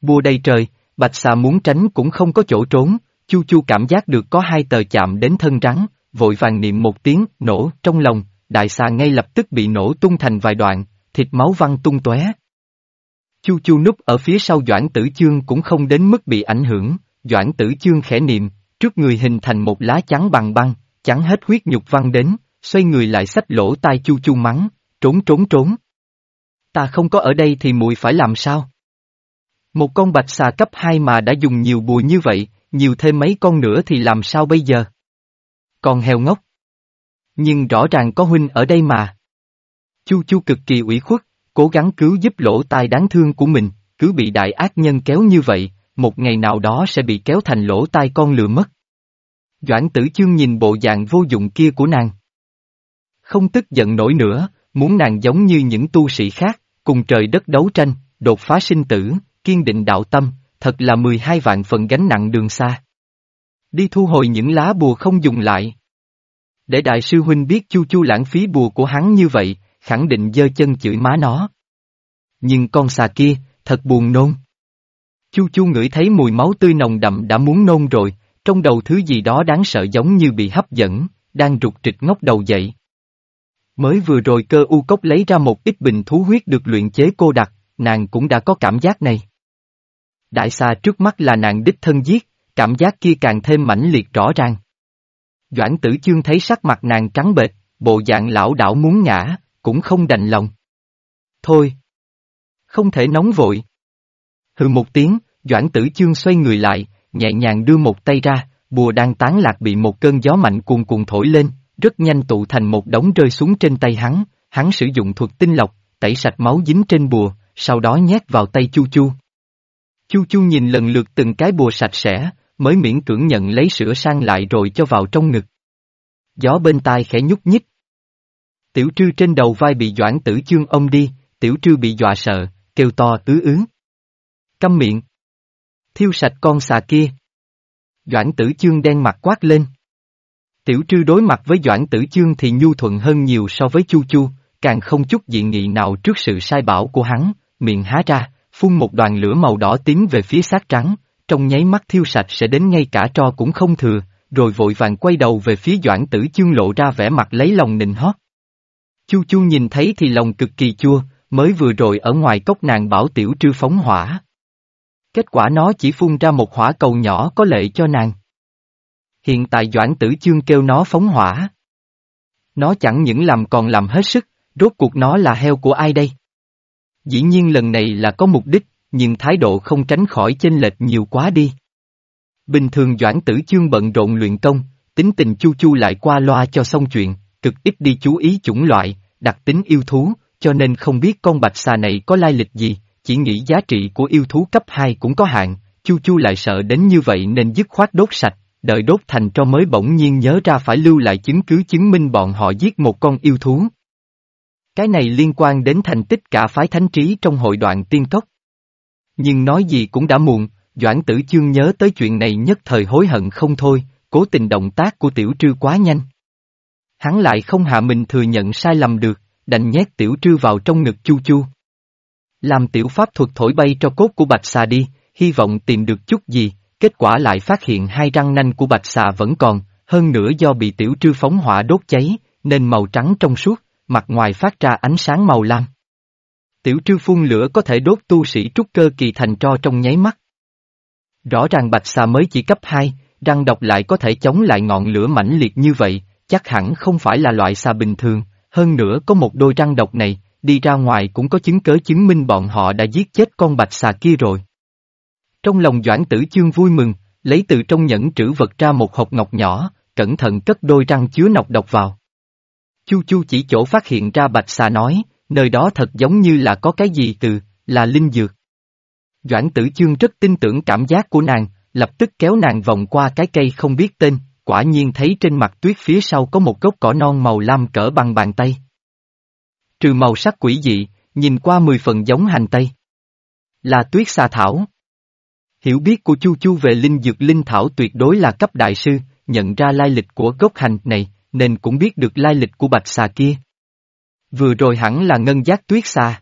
Bùa đầy trời, bạch xà muốn tránh cũng không có chỗ trốn, Chu Chu cảm giác được có hai tờ chạm đến thân rắn, vội vàng niệm một tiếng, nổ, trong lòng, đại xà ngay lập tức bị nổ tung thành vài đoạn, thịt máu văng tung tóe. Chu Chu núp ở phía sau Doãn Tử Chương cũng không đến mức bị ảnh hưởng, Doãn Tử Chương khẽ niệm, trước người hình thành một lá chắn bằng băng, chắn hết huyết nhục văng đến, xoay người lại xách lỗ tai Chu Chu mắng, trốn trốn trốn. Ta không có ở đây thì muội phải làm sao? Một con bạch xà cấp 2 mà đã dùng nhiều bùa như vậy, nhiều thêm mấy con nữa thì làm sao bây giờ? Con heo ngốc. Nhưng rõ ràng có huynh ở đây mà. Chu Chu cực kỳ ủy khuất, cố gắng cứu giúp lỗ tai đáng thương của mình, cứ bị đại ác nhân kéo như vậy, một ngày nào đó sẽ bị kéo thành lỗ tai con lừa mất. Doãn tử chương nhìn bộ dạng vô dụng kia của nàng. Không tức giận nổi nữa, muốn nàng giống như những tu sĩ khác, cùng trời đất đấu tranh, đột phá sinh tử, kiên định đạo tâm, thật là 12 vạn phần gánh nặng đường xa. Đi thu hồi những lá bùa không dùng lại. Để đại sư huynh biết chu chu lãng phí bùa của hắn như vậy, khẳng định giơ chân chửi má nó. Nhưng con xà kia, thật buồn nôn. Chu chu ngửi thấy mùi máu tươi nồng đậm đã muốn nôn rồi, trong đầu thứ gì đó đáng sợ giống như bị hấp dẫn, đang rụt trịch ngóc đầu dậy. Mới vừa rồi cơ u cốc lấy ra một ít bình thú huyết được luyện chế cô đặc, nàng cũng đã có cảm giác này. Đại xa trước mắt là nàng đích thân giết, cảm giác kia càng thêm mãnh liệt rõ ràng. Doãn tử chương thấy sắc mặt nàng trắng bệch, bộ dạng lão đảo muốn ngã, cũng không đành lòng. Thôi! Không thể nóng vội. Hừ một tiếng, Doãn tử chương xoay người lại, nhẹ nhàng đưa một tay ra, bùa đang tán lạc bị một cơn gió mạnh cuồn cuộn thổi lên, rất nhanh tụ thành một đống rơi xuống trên tay hắn, hắn sử dụng thuật tinh lọc, tẩy sạch máu dính trên bùa, sau đó nhét vào tay Chu Chu. Chu Chu nhìn lần lượt từng cái bùa sạch sẽ, mới miễn cưỡng nhận lấy sữa sang lại rồi cho vào trong ngực. Gió bên tai khẽ nhúc nhích. Tiểu trư trên đầu vai bị doãn tử chương ông đi, tiểu trư bị dọa sợ, kêu to ứ ứ. Câm miệng. Thiêu sạch con xà kia. Doãn tử chương đen mặt quát lên. Tiểu trư đối mặt với Doãn Tử Chương thì nhu thuận hơn nhiều so với Chu Chu, càng không chút dị nghị nào trước sự sai bảo của hắn, miệng há ra, phun một đoàn lửa màu đỏ tím về phía xác trắng, trong nháy mắt thiêu sạch sẽ đến ngay cả tro cũng không thừa, rồi vội vàng quay đầu về phía Doãn Tử Chương lộ ra vẻ mặt lấy lòng nịnh hót. Chu Chu nhìn thấy thì lòng cực kỳ chua, mới vừa rồi ở ngoài cốc nàng bảo tiểu trư phóng hỏa. Kết quả nó chỉ phun ra một hỏa cầu nhỏ có lệ cho nàng. Hiện tại Doãn Tử Chương kêu nó phóng hỏa. Nó chẳng những làm còn làm hết sức, rốt cuộc nó là heo của ai đây? Dĩ nhiên lần này là có mục đích, nhưng thái độ không tránh khỏi chênh lệch nhiều quá đi. Bình thường Doãn Tử Chương bận rộn luyện công, tính tình chu chu lại qua loa cho xong chuyện, cực ít đi chú ý chủng loại, đặc tính yêu thú, cho nên không biết con bạch xà này có lai lịch gì, chỉ nghĩ giá trị của yêu thú cấp 2 cũng có hạn, chu chu lại sợ đến như vậy nên dứt khoát đốt sạch, đợi đốt thành cho mới bỗng nhiên nhớ ra phải lưu lại chứng cứ chứng minh bọn họ giết một con yêu thú. Cái này liên quan đến thành tích cả phái thánh trí trong hội đoạn tiên cốc. Nhưng nói gì cũng đã muộn, Doãn tử chương nhớ tới chuyện này nhất thời hối hận không thôi, cố tình động tác của tiểu trư quá nhanh. Hắn lại không hạ mình thừa nhận sai lầm được, đành nhét tiểu trư vào trong ngực chu chu. Làm tiểu pháp thuật thổi bay cho cốt của bạch xà đi, hy vọng tìm được chút gì, kết quả lại phát hiện hai răng nanh của bạch xà vẫn còn, hơn nữa do bị tiểu trư phóng hỏa đốt cháy, nên màu trắng trong suốt, mặt ngoài phát ra ánh sáng màu lam. Tiểu trư phun lửa có thể đốt tu sĩ trúc cơ kỳ thành tro trong nháy mắt. Rõ ràng bạch xà mới chỉ cấp 2, răng độc lại có thể chống lại ngọn lửa mãnh liệt như vậy, chắc hẳn không phải là loại xà bình thường, hơn nữa có một đôi răng độc này, đi ra ngoài cũng có chứng cớ chứng minh bọn họ đã giết chết con bạch xà kia rồi. Trong lòng Doãn Tử Chương vui mừng, lấy từ trong nhẫn trữ vật ra một hộp ngọc nhỏ, cẩn thận cất đôi răng chứa nọc độc vào. Chu Chu chỉ chỗ phát hiện ra bạch xà nói, nơi đó thật giống như là có cái gì từ, là linh dược. Doãn Tử Chương rất tin tưởng cảm giác của nàng, lập tức kéo nàng vòng qua cái cây không biết tên, quả nhiên thấy trên mặt tuyết phía sau có một gốc cỏ non màu lam cỡ bằng bàn tay. Trừ màu sắc quỷ dị, nhìn qua mười phần giống hành tây. Là tuyết xà thảo. Hiểu biết của Chu Chu về linh dược linh thảo tuyệt đối là cấp đại sư, nhận ra lai lịch của gốc hành này, nên cũng biết được lai lịch của bạch xà kia. Vừa rồi hẳn là ngân giác tuyết xà.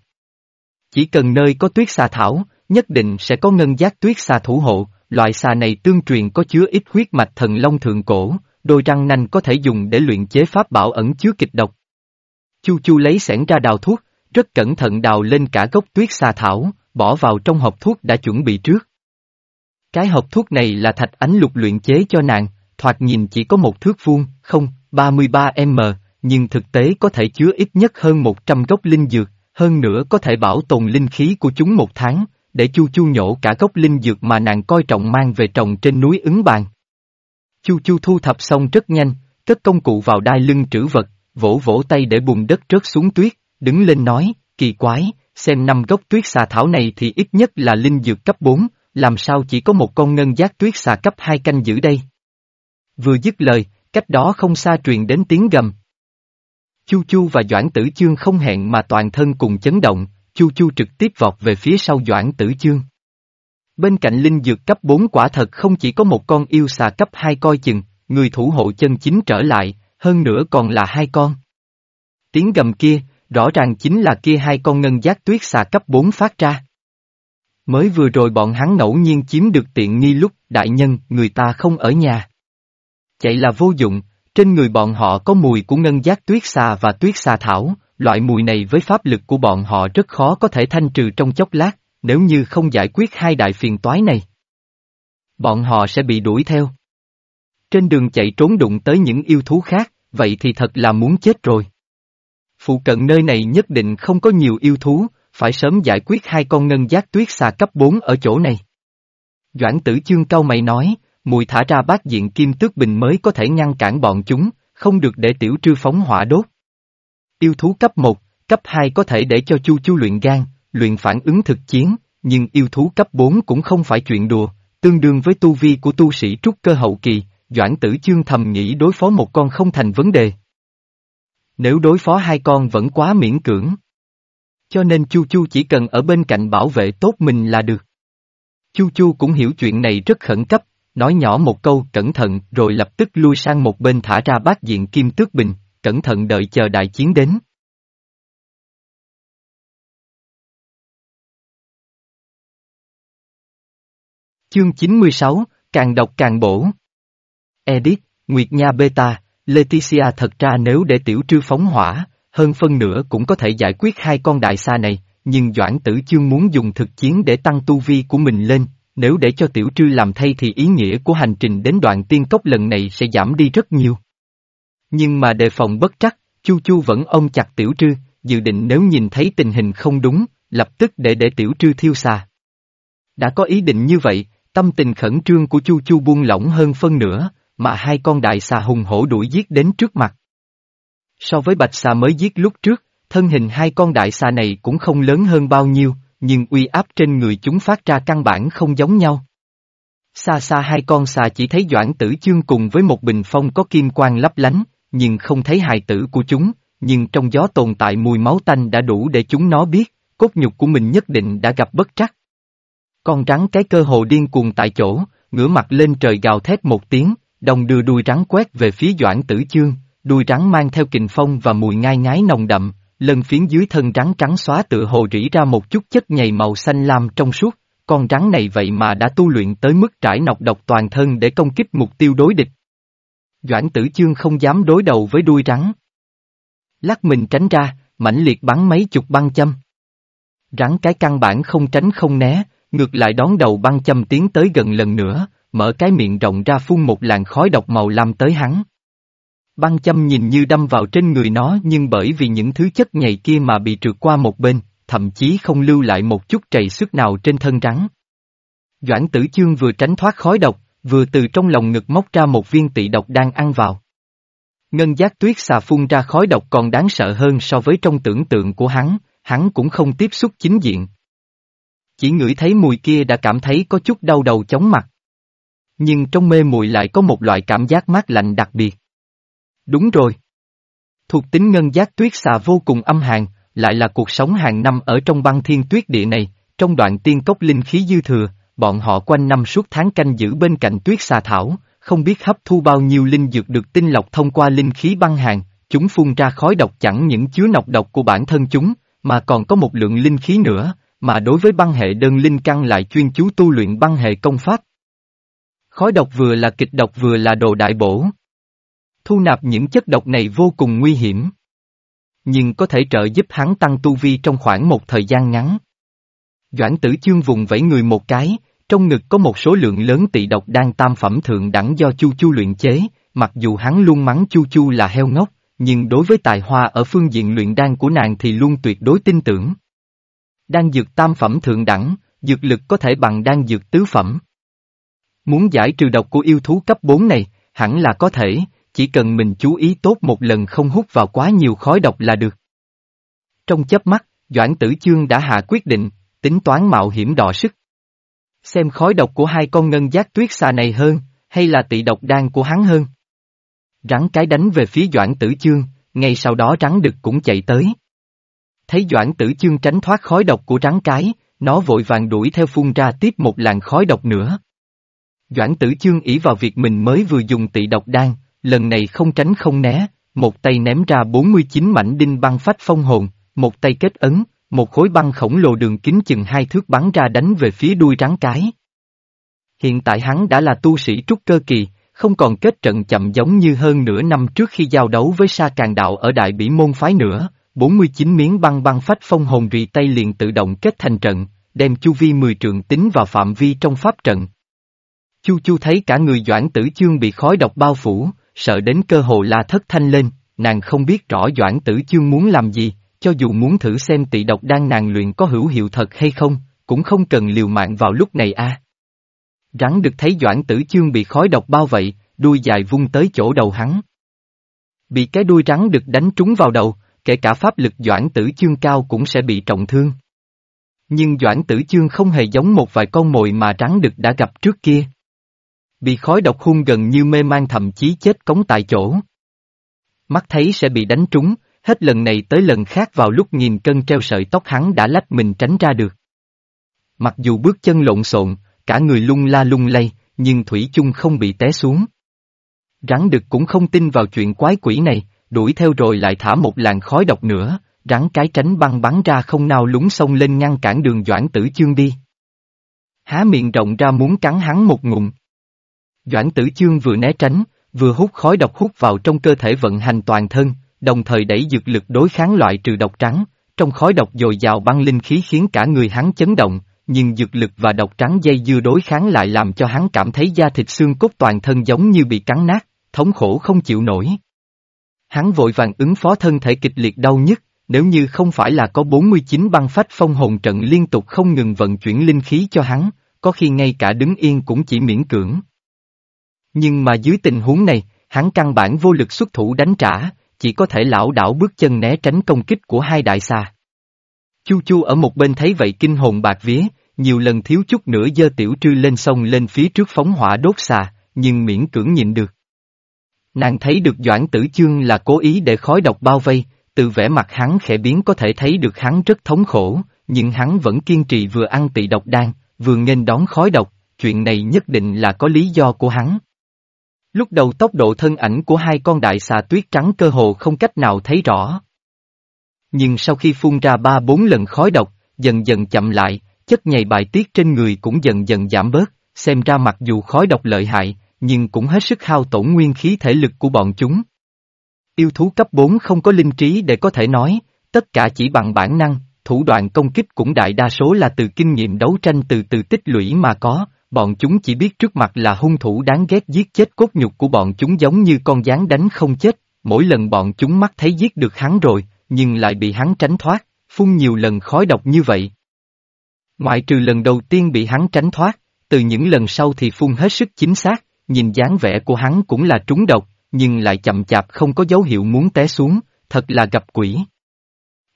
Chỉ cần nơi có tuyết xà thảo, nhất định sẽ có ngân giác tuyết xà thủ hộ, loại xà này tương truyền có chứa ít huyết mạch thần long thượng cổ, đôi răng nanh có thể dùng để luyện chế pháp bảo ẩn chứa kịch độc. Chu Chu lấy sẻn ra đào thuốc, rất cẩn thận đào lên cả gốc tuyết xà thảo, bỏ vào trong hộp thuốc đã chuẩn bị trước. Cái hộp thuốc này là thạch ánh lục luyện chế cho nàng, thoạt nhìn chỉ có một thước vuông, không, 33m, nhưng thực tế có thể chứa ít nhất hơn 100 gốc linh dược, hơn nữa có thể bảo tồn linh khí của chúng một tháng, để Chu Chu nhổ cả gốc linh dược mà nàng coi trọng mang về trồng trên núi ứng bàn. Chu Chu thu thập xong rất nhanh, cất công cụ vào đai lưng trữ vật, vỗ vỗ tay để bùn đất rớt xuống tuyết, đứng lên nói, kỳ quái, xem năm gốc tuyết xà thảo này thì ít nhất là linh dược cấp 4, làm sao chỉ có một con ngân giác tuyết xà cấp 2 canh giữ đây. Vừa dứt lời, cách đó không xa truyền đến tiếng gầm. Chu Chu và Doãn Tử Chương không hẹn mà toàn thân cùng chấn động, Chu Chu trực tiếp vọt về phía sau Doãn Tử Chương. Bên cạnh linh dược cấp 4 quả thật không chỉ có một con yêu xà cấp 2 coi chừng, người thủ hộ chân chính trở lại, hơn nữa còn là hai con. Tiếng gầm kia, rõ ràng chính là kia hai con ngân giác tuyết xà cấp 4 phát ra. Mới vừa rồi bọn hắn ngẫu nhiên chiếm được tiện nghi lúc đại nhân người ta không ở nhà. Chạy là vô dụng, trên người bọn họ có mùi của ngân giác tuyết xà và tuyết xà thảo, loại mùi này với pháp lực của bọn họ rất khó có thể thanh trừ trong chốc lát, nếu như không giải quyết hai đại phiền toái này. Bọn họ sẽ bị đuổi theo. Trên đường chạy trốn đụng tới những yêu thú khác, vậy thì thật là muốn chết rồi. Phụ cận nơi này nhất định không có nhiều yêu thú, phải sớm giải quyết hai con ngân giác tuyết xà cấp 4 ở chỗ này. Doãn tử chương cao mày nói, mùi thả ra bát diện kim tước bình mới có thể ngăn cản bọn chúng, không được để tiểu trư phóng hỏa đốt. Yêu thú cấp 1, cấp 2 có thể để cho chu chu luyện gan, luyện phản ứng thực chiến, nhưng yêu thú cấp 4 cũng không phải chuyện đùa, tương đương với tu vi của tu sĩ trúc cơ hậu kỳ, Doãn tử chương thầm nghĩ đối phó một con không thành vấn đề. Nếu đối phó hai con vẫn quá miễn cưỡng. Cho nên Chu Chu chỉ cần ở bên cạnh bảo vệ tốt mình là được. Chu Chu cũng hiểu chuyện này rất khẩn cấp, nói nhỏ một câu cẩn thận rồi lập tức lui sang một bên thả ra bát diện kim tước bình, cẩn thận đợi chờ đại chiến đến. Chương 96, càng độc càng bổ. Edit, Nguyệt Nha Beta, Leticia thật ra nếu để tiểu trư phóng hỏa, hơn phân nửa cũng có thể giải quyết hai con đại xa này, nhưng Doãn Tử Chương muốn dùng thực chiến để tăng tu vi của mình lên, nếu để cho tiểu trư làm thay thì ý nghĩa của hành trình đến đoạn tiên cốc lần này sẽ giảm đi rất nhiều. Nhưng mà đề phòng bất trắc, Chu Chu vẫn ôm chặt tiểu trư, dự định nếu nhìn thấy tình hình không đúng, lập tức để để tiểu trư thiêu xà. Đã có ý định như vậy, tâm tình khẩn trương của Chu Chu buông lỏng hơn phân nửa, mà hai con đại xà hùng hổ đuổi giết đến trước mặt. So với bạch xà mới giết lúc trước, thân hình hai con đại xà này cũng không lớn hơn bao nhiêu, nhưng uy áp trên người chúng phát ra căn bản không giống nhau. Xa xa hai con xà chỉ thấy Doãn Tử Chương cùng với một bình phong có kim quang lấp lánh, nhưng không thấy hài tử của chúng, nhưng trong gió tồn tại mùi máu tanh đã đủ để chúng nó biết, cốt nhục của mình nhất định đã gặp bất trắc. Con rắn cái cơ hồ điên cuồng tại chỗ, ngửa mặt lên trời gào thét một tiếng, đồng đưa đuôi rắn quét về phía Doãn Tử Chương, đuôi rắn mang theo kình phong và mùi ngai ngái nồng đậm, lần phiến dưới thân rắn trắng xóa tựa hồ rỉ ra một chút chất nhầy màu xanh lam trong suốt, con rắn này vậy mà đã tu luyện tới mức trải nọc độc toàn thân để công kích mục tiêu đối địch. Doãn tử chương không dám đối đầu với đuôi rắn. Lắc mình tránh ra, mãnh liệt bắn mấy chục băng châm. Rắn cái căn bản không tránh không né, ngược lại đón đầu băng châm tiến tới gần lần nữa, mở cái miệng rộng ra phun một làn khói độc màu lam tới hắn. Băng châm nhìn như đâm vào trên người nó nhưng bởi vì những thứ chất nhầy kia mà bị trượt qua một bên, thậm chí không lưu lại một chút trầy xước nào trên thân rắn. Doãn tử chương vừa tránh thoát khói độc, vừa từ trong lòng ngực móc ra một viên tị độc đang ăn vào. Ngân giác tuyết xà phun ra khói độc còn đáng sợ hơn so với trong tưởng tượng của hắn, hắn cũng không tiếp xúc chính diện. Chỉ ngửi thấy mùi kia đã cảm thấy có chút đau đầu chóng mặt. Nhưng trong mê muội lại có một loại cảm giác mát lạnh đặc biệt. Đúng rồi. Thuộc tính ngân giác tuyết xà vô cùng âm hàn, lại là cuộc sống hàng năm ở trong băng thiên tuyết địa này, trong đoạn tiên cốc linh khí dư thừa, bọn họ quanh năm suốt tháng canh giữ bên cạnh tuyết xà thảo, không biết hấp thu bao nhiêu linh dược được tinh lọc thông qua linh khí băng hàng, chúng phun ra khói độc chẳng những chứa nọc độc của bản thân chúng, mà còn có một lượng linh khí nữa, mà đối với băng hệ đơn linh căn lại chuyên chú tu luyện băng hệ công pháp. Khói độc vừa là kịch độc vừa là đồ đại bổ. Thu nạp những chất độc này vô cùng nguy hiểm. Nhưng có thể trợ giúp hắn tăng tu vi trong khoảng một thời gian ngắn. Doãn tử chương vùng vẫy người một cái, trong ngực có một số lượng lớn tị độc đang tam phẩm thượng đẳng do Chu Chu luyện chế, mặc dù hắn luôn mắng Chu Chu là heo ngốc, nhưng đối với tài hoa ở phương diện luyện đan của nàng thì luôn tuyệt đối tin tưởng. Đan dược tam phẩm thượng đẳng, dược lực có thể bằng đan dược tứ phẩm. Muốn giải trừ độc của yêu thú cấp 4 này, hẳn là có thể, chỉ cần mình chú ý tốt một lần không hút vào quá nhiều khói độc là được. Trong chớp mắt, Doãn Tử Chương đã hạ quyết định, tính toán mạo hiểm đọ sức. Xem khói độc của hai con ngân giác tuyết xà này hơn, hay là tị độc đan của hắn hơn. Rắn cái đánh về phía Doãn Tử Chương, ngay sau đó rắn đực cũng chạy tới. Thấy Doãn Tử Chương tránh thoát khói độc của rắn cái, nó vội vàng đuổi theo phun ra tiếp một làn khói độc nữa. Doãn Tử Chương ỷ vào việc mình mới vừa dùng tị độc đan, lần này không tránh không né, một tay ném ra 49 mảnh đinh băng phách phong hồn, một tay kết ấn, một khối băng khổng lồ đường kính chừng hai thước bắn ra đánh về phía đuôi rắn cái. Hiện tại hắn đã là tu sĩ trúc cơ kỳ, không còn kết trận chậm giống như hơn nửa năm trước khi giao đấu với sa càng đạo ở đại bỉ môn phái nữa, 49 miếng băng băng phách phong hồn rì tay liền tự động kết thành trận, đem chu vi 10 trượng tính vào phạm vi trong pháp trận. Chu Chu thấy cả người Doãn Tử Chương bị khói độc bao phủ, sợ đến cơ hồ la thất thanh lên, nàng không biết rõ Doãn Tử Chương muốn làm gì, cho dù muốn thử xem tị độc đang nàng luyện có hữu hiệu thật hay không, cũng không cần liều mạng vào lúc này a. Rắn được thấy Doãn Tử Chương bị khói độc bao vậy, đuôi dài vung tới chỗ đầu hắn. Bị cái đuôi rắn được đánh trúng vào đầu, kể cả pháp lực Doãn Tử Chương cao cũng sẽ bị trọng thương. Nhưng Doãn Tử Chương không hề giống một vài con mồi mà rắn được đã gặp trước kia. Bị khói độc hung gần như mê man thậm chí chết cống tại chỗ. Mắt thấy sẽ bị đánh trúng, hết lần này tới lần khác vào lúc nghìn cân treo sợi tóc hắn đã lách mình tránh ra được. Mặc dù bước chân lộn xộn, cả người lung la lung lay, nhưng Thủy chung không bị té xuống. Rắn đực cũng không tin vào chuyện quái quỷ này, đuổi theo rồi lại thả một làn khói độc nữa, rắn cái tránh băng bắn ra không nào lúng sông lên ngăn cản đường Doãn Tử Chương đi. Há miệng rộng ra muốn cắn hắn một ngụm. Doãn Tử Chương vừa né tránh, vừa hút khói độc hút vào trong cơ thể vận hành toàn thân, đồng thời đẩy dược lực đối kháng loại trừ độc trắng, trong khói độc dồi dào băng linh khí khiến cả người hắn chấn động, nhưng dược lực và độc trắng dây dưa đối kháng lại làm cho hắn cảm thấy da thịt xương cốt toàn thân giống như bị cắn nát, thống khổ không chịu nổi. Hắn vội vàng ứng phó thân thể kịch liệt đau nhất, nếu như không phải là có 49 băng phách phong hồn trận liên tục không ngừng vận chuyển linh khí cho hắn, có khi ngay cả đứng yên cũng chỉ miễn cưỡng. Nhưng mà dưới tình huống này, hắn căn bản vô lực xuất thủ đánh trả, chỉ có thể lão đảo bước chân né tránh công kích của hai đại xà. Chu Chu ở một bên thấy vậy kinh hồn bạc vía, nhiều lần thiếu chút nữa dơ tiểu trư lên sông lên phía trước phóng hỏa đốt xà, nhưng miễn cưỡng nhịn được. Nàng thấy được Doãn Tử Chương là cố ý để khói độc bao vây, từ vẻ mặt hắn khẽ biến có thể thấy được hắn rất thống khổ, nhưng hắn vẫn kiên trì vừa ăn tị độc đan, vừa nghênh đón khói độc, chuyện này nhất định là có lý do của hắn. Lúc đầu tốc độ thân ảnh của hai con đại xà tuyết trắng cơ hồ không cách nào thấy rõ. Nhưng sau khi phun ra ba bốn lần khói độc, dần dần chậm lại, chất nhầy bài tiết trên người cũng dần dần giảm bớt, xem ra mặc dù khói độc lợi hại, nhưng cũng hết sức hao tổn nguyên khí thể lực của bọn chúng. Yêu thú cấp 4 không có linh trí để có thể nói, tất cả chỉ bằng bản năng, thủ đoạn công kích cũng đại đa số là từ kinh nghiệm đấu tranh từ từ tích lũy mà có, bọn chúng chỉ biết trước mặt là hung thủ đáng ghét giết chết cốt nhục của bọn chúng giống như con gián đánh không chết, mỗi lần bọn chúng mắt thấy giết được hắn rồi, nhưng lại bị hắn tránh thoát, phun nhiều lần khói độc như vậy. Ngoại trừ lần đầu tiên bị hắn tránh thoát, từ những lần sau thì phun hết sức chính xác, nhìn dáng vẻ của hắn cũng là trúng độc, nhưng lại chậm chạp không có dấu hiệu muốn té xuống, thật là gặp quỷ.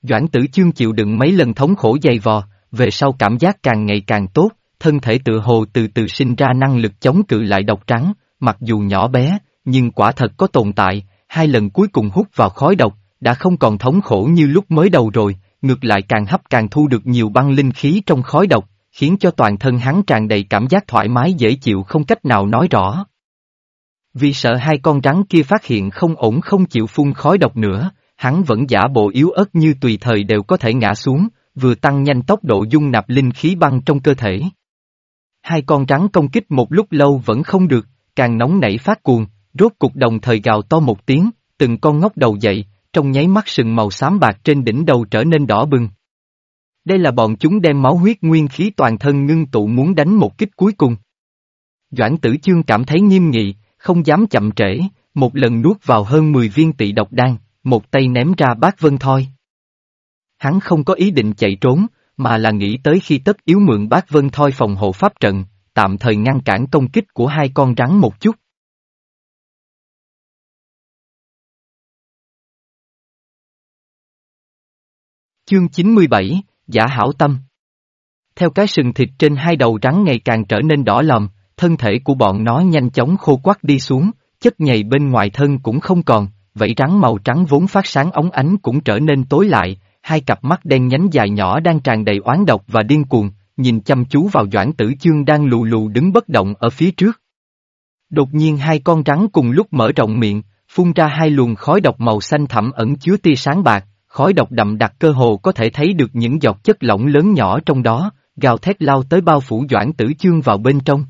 Doãn tử chương chịu đựng mấy lần thống khổ dày vò, về sau cảm giác càng ngày càng tốt, thân thể tự hồ từ từ sinh ra năng lực chống cự lại độc trắng, mặc dù nhỏ bé, nhưng quả thật có tồn tại, hai lần cuối cùng hút vào khói độc, đã không còn thống khổ như lúc mới đầu rồi, ngược lại càng hấp càng thu được nhiều băng linh khí trong khói độc, khiến cho toàn thân hắn tràn đầy cảm giác thoải mái dễ chịu không cách nào nói rõ. Vì sợ hai con rắn kia phát hiện không ổn không chịu phun khói độc nữa, hắn vẫn giả bộ yếu ớt như tùy thời đều có thể ngã xuống, vừa tăng nhanh tốc độ dung nạp linh khí băng trong cơ thể. Hai con rắn công kích một lúc lâu vẫn không được, càng nóng nảy phát cuồng, rốt cục đồng thời gào to một tiếng, từng con ngóc đầu dậy, trong nháy mắt sừng màu xám bạc trên đỉnh đầu trở nên đỏ bừng. Đây là bọn chúng đem máu huyết nguyên khí toàn thân ngưng tụ muốn đánh một kích cuối cùng. Doãn tử chương cảm thấy nghiêm nghị, không dám chậm trễ, một lần nuốt vào hơn 10 viên tỵ độc đan, một tay ném ra bát vân thoi. Hắn không có ý định chạy trốn, mà là nghĩ tới khi tất yếu mượn bác vân thoi phòng hộ pháp trận, tạm thời ngăn cản công kích của hai con rắn một chút. Chương 97, Giả Hảo Tâm Theo cái sừng thịt trên hai đầu rắn ngày càng trở nên đỏ lòm, thân thể của bọn nó nhanh chóng khô quắt đi xuống, chất nhầy bên ngoài thân cũng không còn, vảy rắn màu trắng vốn phát sáng ống ánh cũng trở nên tối lại, hai cặp mắt đen nhánh dài nhỏ đang tràn đầy oán độc và điên cuồng, nhìn chăm chú vào Doãn Tử Chương đang lù lù đứng bất động ở phía trước. Đột nhiên hai con rắn cùng lúc mở rộng miệng, phun ra hai luồng khói độc màu xanh thẳm ẩn chứa tia sáng bạc, khói độc đậm đặc cơ hồ có thể thấy được những giọt chất lỏng lớn nhỏ trong đó, gào thét lao tới bao phủ Doãn Tử Chương vào bên trong.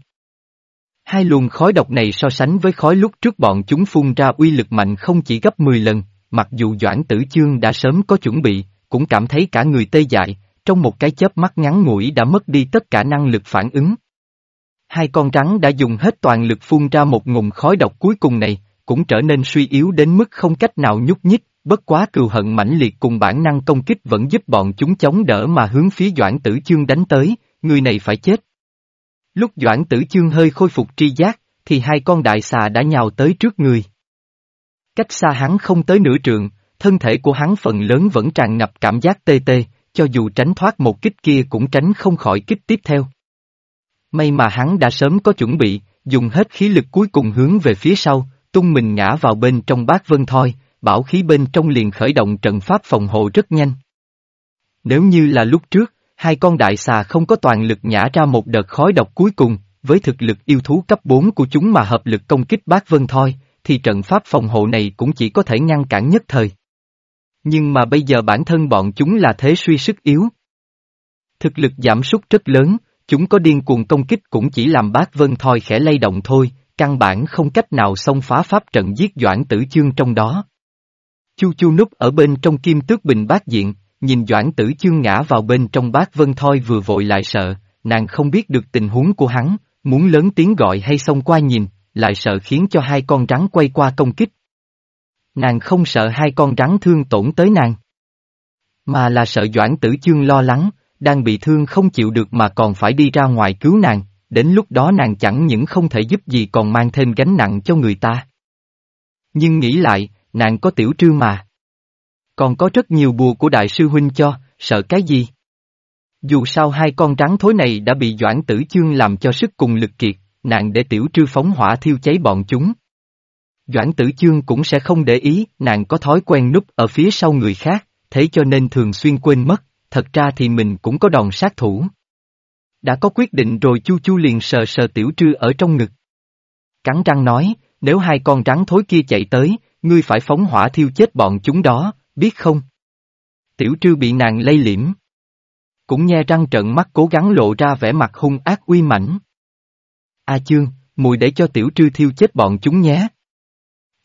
Hai luồng khói độc này so sánh với khói lúc trước bọn chúng phun ra uy lực mạnh không chỉ gấp 10 lần, mặc dù Doãn Tử Chương đã sớm có chuẩn bị, cũng cảm thấy cả người tê dại, trong một cái chớp mắt ngắn ngủi đã mất đi tất cả năng lực phản ứng. Hai con rắn đã dùng hết toàn lực phun ra một ngụm khói độc cuối cùng này, cũng trở nên suy yếu đến mức không cách nào nhúc nhích, bất quá cừu hận mãnh liệt cùng bản năng công kích vẫn giúp bọn chúng chống đỡ mà hướng phía Doãn Tử Chương đánh tới, người này phải chết. Lúc Doãn Tử Chương hơi khôi phục tri giác, thì hai con đại xà đã nhào tới trước người. Cách xa hắn không tới nửa trường, thân thể của hắn phần lớn vẫn tràn ngập cảm giác tê tê, cho dù tránh thoát một kích kia cũng tránh không khỏi kích tiếp theo. May mà hắn đã sớm có chuẩn bị, dùng hết khí lực cuối cùng hướng về phía sau, tung mình ngã vào bên trong bát vân thoi, bảo khí bên trong liền khởi động trận pháp phòng hộ rất nhanh. Nếu như là lúc trước, hai con đại xà không có toàn lực nhả ra một đợt khói độc cuối cùng, với thực lực yêu thú cấp 4 của chúng mà hợp lực công kích bát vân thoi, thì trận pháp phòng hộ này cũng chỉ có thể ngăn cản nhất thời. Nhưng mà bây giờ bản thân bọn chúng là thế suy sức yếu. Thực lực giảm sút rất lớn, chúng có điên cuồng công kích cũng chỉ làm bác vân thoi khẽ lay động thôi, căn bản không cách nào xông phá pháp trận giết Doãn Tử Chương trong đó. Chu Chu núp ở bên trong kim tước bình bát diện, nhìn Doãn Tử Chương ngã vào bên trong bát vân thoi vừa vội lại sợ, nàng không biết được tình huống của hắn, muốn lớn tiếng gọi hay xông qua nhìn, lại sợ khiến cho hai con rắn quay qua công kích. Nàng không sợ hai con rắn thương tổn tới nàng. Mà là sợ Doãn Tử Chương lo lắng, đang bị thương không chịu được mà còn phải đi ra ngoài cứu nàng, đến lúc đó nàng chẳng những không thể giúp gì còn mang thêm gánh nặng cho người ta. Nhưng nghĩ lại, nàng có tiểu trư mà. Còn có rất nhiều bùa của đại sư huynh cho, sợ cái gì? Dù sao hai con rắn thối này đã bị Doãn Tử Chương làm cho sức cùng lực kiệt, nàng để tiểu trư phóng hỏa thiêu cháy bọn chúng. Doãn tử chương cũng sẽ không để ý, nàng có thói quen núp ở phía sau người khác, thế cho nên thường xuyên quên mất, thật ra thì mình cũng có đòn sát thủ. Đã có quyết định rồi chu chu liền sờ sờ tiểu trư ở trong ngực. Cắn răng nói, nếu hai con rắn thối kia chạy tới, ngươi phải phóng hỏa thiêu chết bọn chúng đó, biết không? Tiểu trư bị nàng lây liễm. Cũng nghe răng trận mắt cố gắng lộ ra vẻ mặt hung ác uy mãnh. A chương, mùi để cho tiểu trư thiêu chết bọn chúng nhé.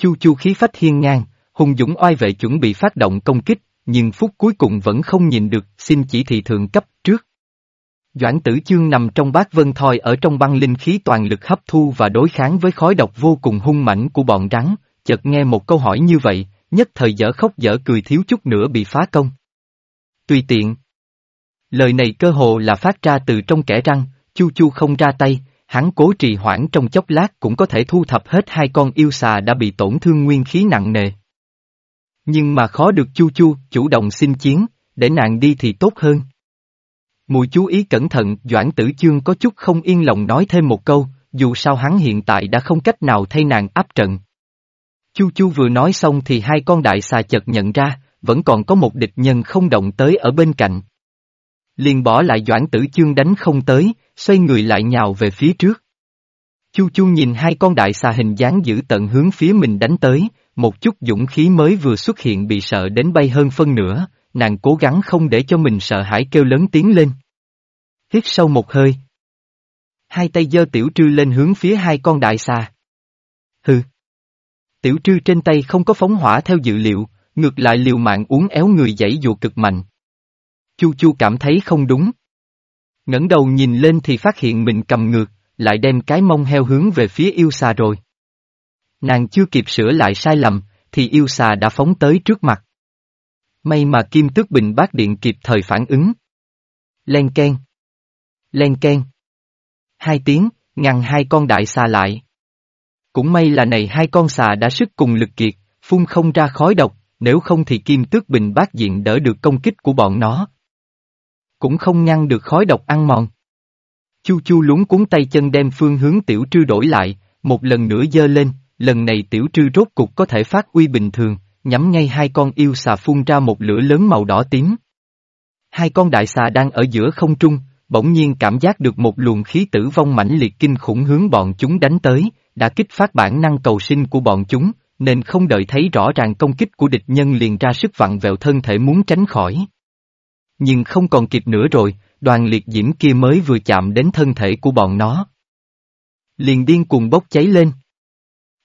Chu chu khí phách hiên ngang, hùng dũng oai vệ chuẩn bị phát động công kích, nhưng phút cuối cùng vẫn không nhìn được, xin chỉ thị thượng cấp trước. Doãn tử chương nằm trong bát vân thoi ở trong băng linh khí toàn lực hấp thu và đối kháng với khói độc vô cùng hung mãnh của bọn rắn, chợt nghe một câu hỏi như vậy, nhất thời dở khóc dở cười thiếu chút nữa bị phá công. Tùy tiện. Lời này cơ hồ là phát ra từ trong kẻ răng, chu chu không ra tay, hắn cố trì hoãn trong chốc lát cũng có thể thu thập hết hai con yêu xà đã bị tổn thương nguyên khí nặng nề. Nhưng mà khó được Chu Chu chủ động xin chiến, để nàng đi thì tốt hơn. Mùi chú ý cẩn thận, Doãn Tử Chương có chút không yên lòng nói thêm một câu, dù sao hắn hiện tại đã không cách nào thay nàng áp trận. Chu Chu vừa nói xong thì hai con đại xà chợt nhận ra, vẫn còn có một địch nhân không động tới ở bên cạnh. Liền bỏ lại Doãn Tử Chương đánh không tới, xoay người lại nhào về phía trước. Chu Chu nhìn hai con đại xà hình dáng giữ tận hướng phía mình đánh tới, một chút dũng khí mới vừa xuất hiện bị sợ đến bay hơn phân nửa, nàng cố gắng không để cho mình sợ hãi kêu lớn tiếng lên. Hít sâu một hơi. Hai tay giơ tiểu trư lên hướng phía hai con đại xà. Hừ. Tiểu trư trên tay không có phóng hỏa theo dự liệu, ngược lại liều mạng uống éo người dãy dụ cực mạnh. Chu Chu cảm thấy không đúng ngẩng đầu nhìn lên thì phát hiện mình cầm ngược, lại đem cái mông heo hướng về phía yêu xà rồi. Nàng chưa kịp sửa lại sai lầm, thì yêu xà đã phóng tới trước mặt. May mà kim tước bình bát điện kịp thời phản ứng. Len ken. Len ken. Hai tiếng, ngăn hai con đại xà lại. Cũng may là này hai con xà đã sức cùng lực kiệt, phun không ra khói độc, nếu không thì kim tước bình bát diện đỡ được công kích của bọn nó. Cũng không ngăn được khói độc ăn mòn. Chu chu lúng cuốn tay chân đem phương hướng tiểu trư đổi lại, một lần nữa dơ lên, lần này tiểu trư rốt cục có thể phát uy bình thường, nhắm ngay hai con yêu xà phun ra một lửa lớn màu đỏ tím. Hai con đại xà đang ở giữa không trung, bỗng nhiên cảm giác được một luồng khí tử vong mãnh liệt kinh khủng hướng bọn chúng đánh tới, đã kích phát bản năng cầu sinh của bọn chúng, nên không đợi thấy rõ ràng công kích của địch nhân liền ra sức vặn vẹo thân thể muốn tránh khỏi. Nhưng không còn kịp nữa rồi, đoàn liệt diễm kia mới vừa chạm đến thân thể của bọn nó. Liền điên cuồng bốc cháy lên.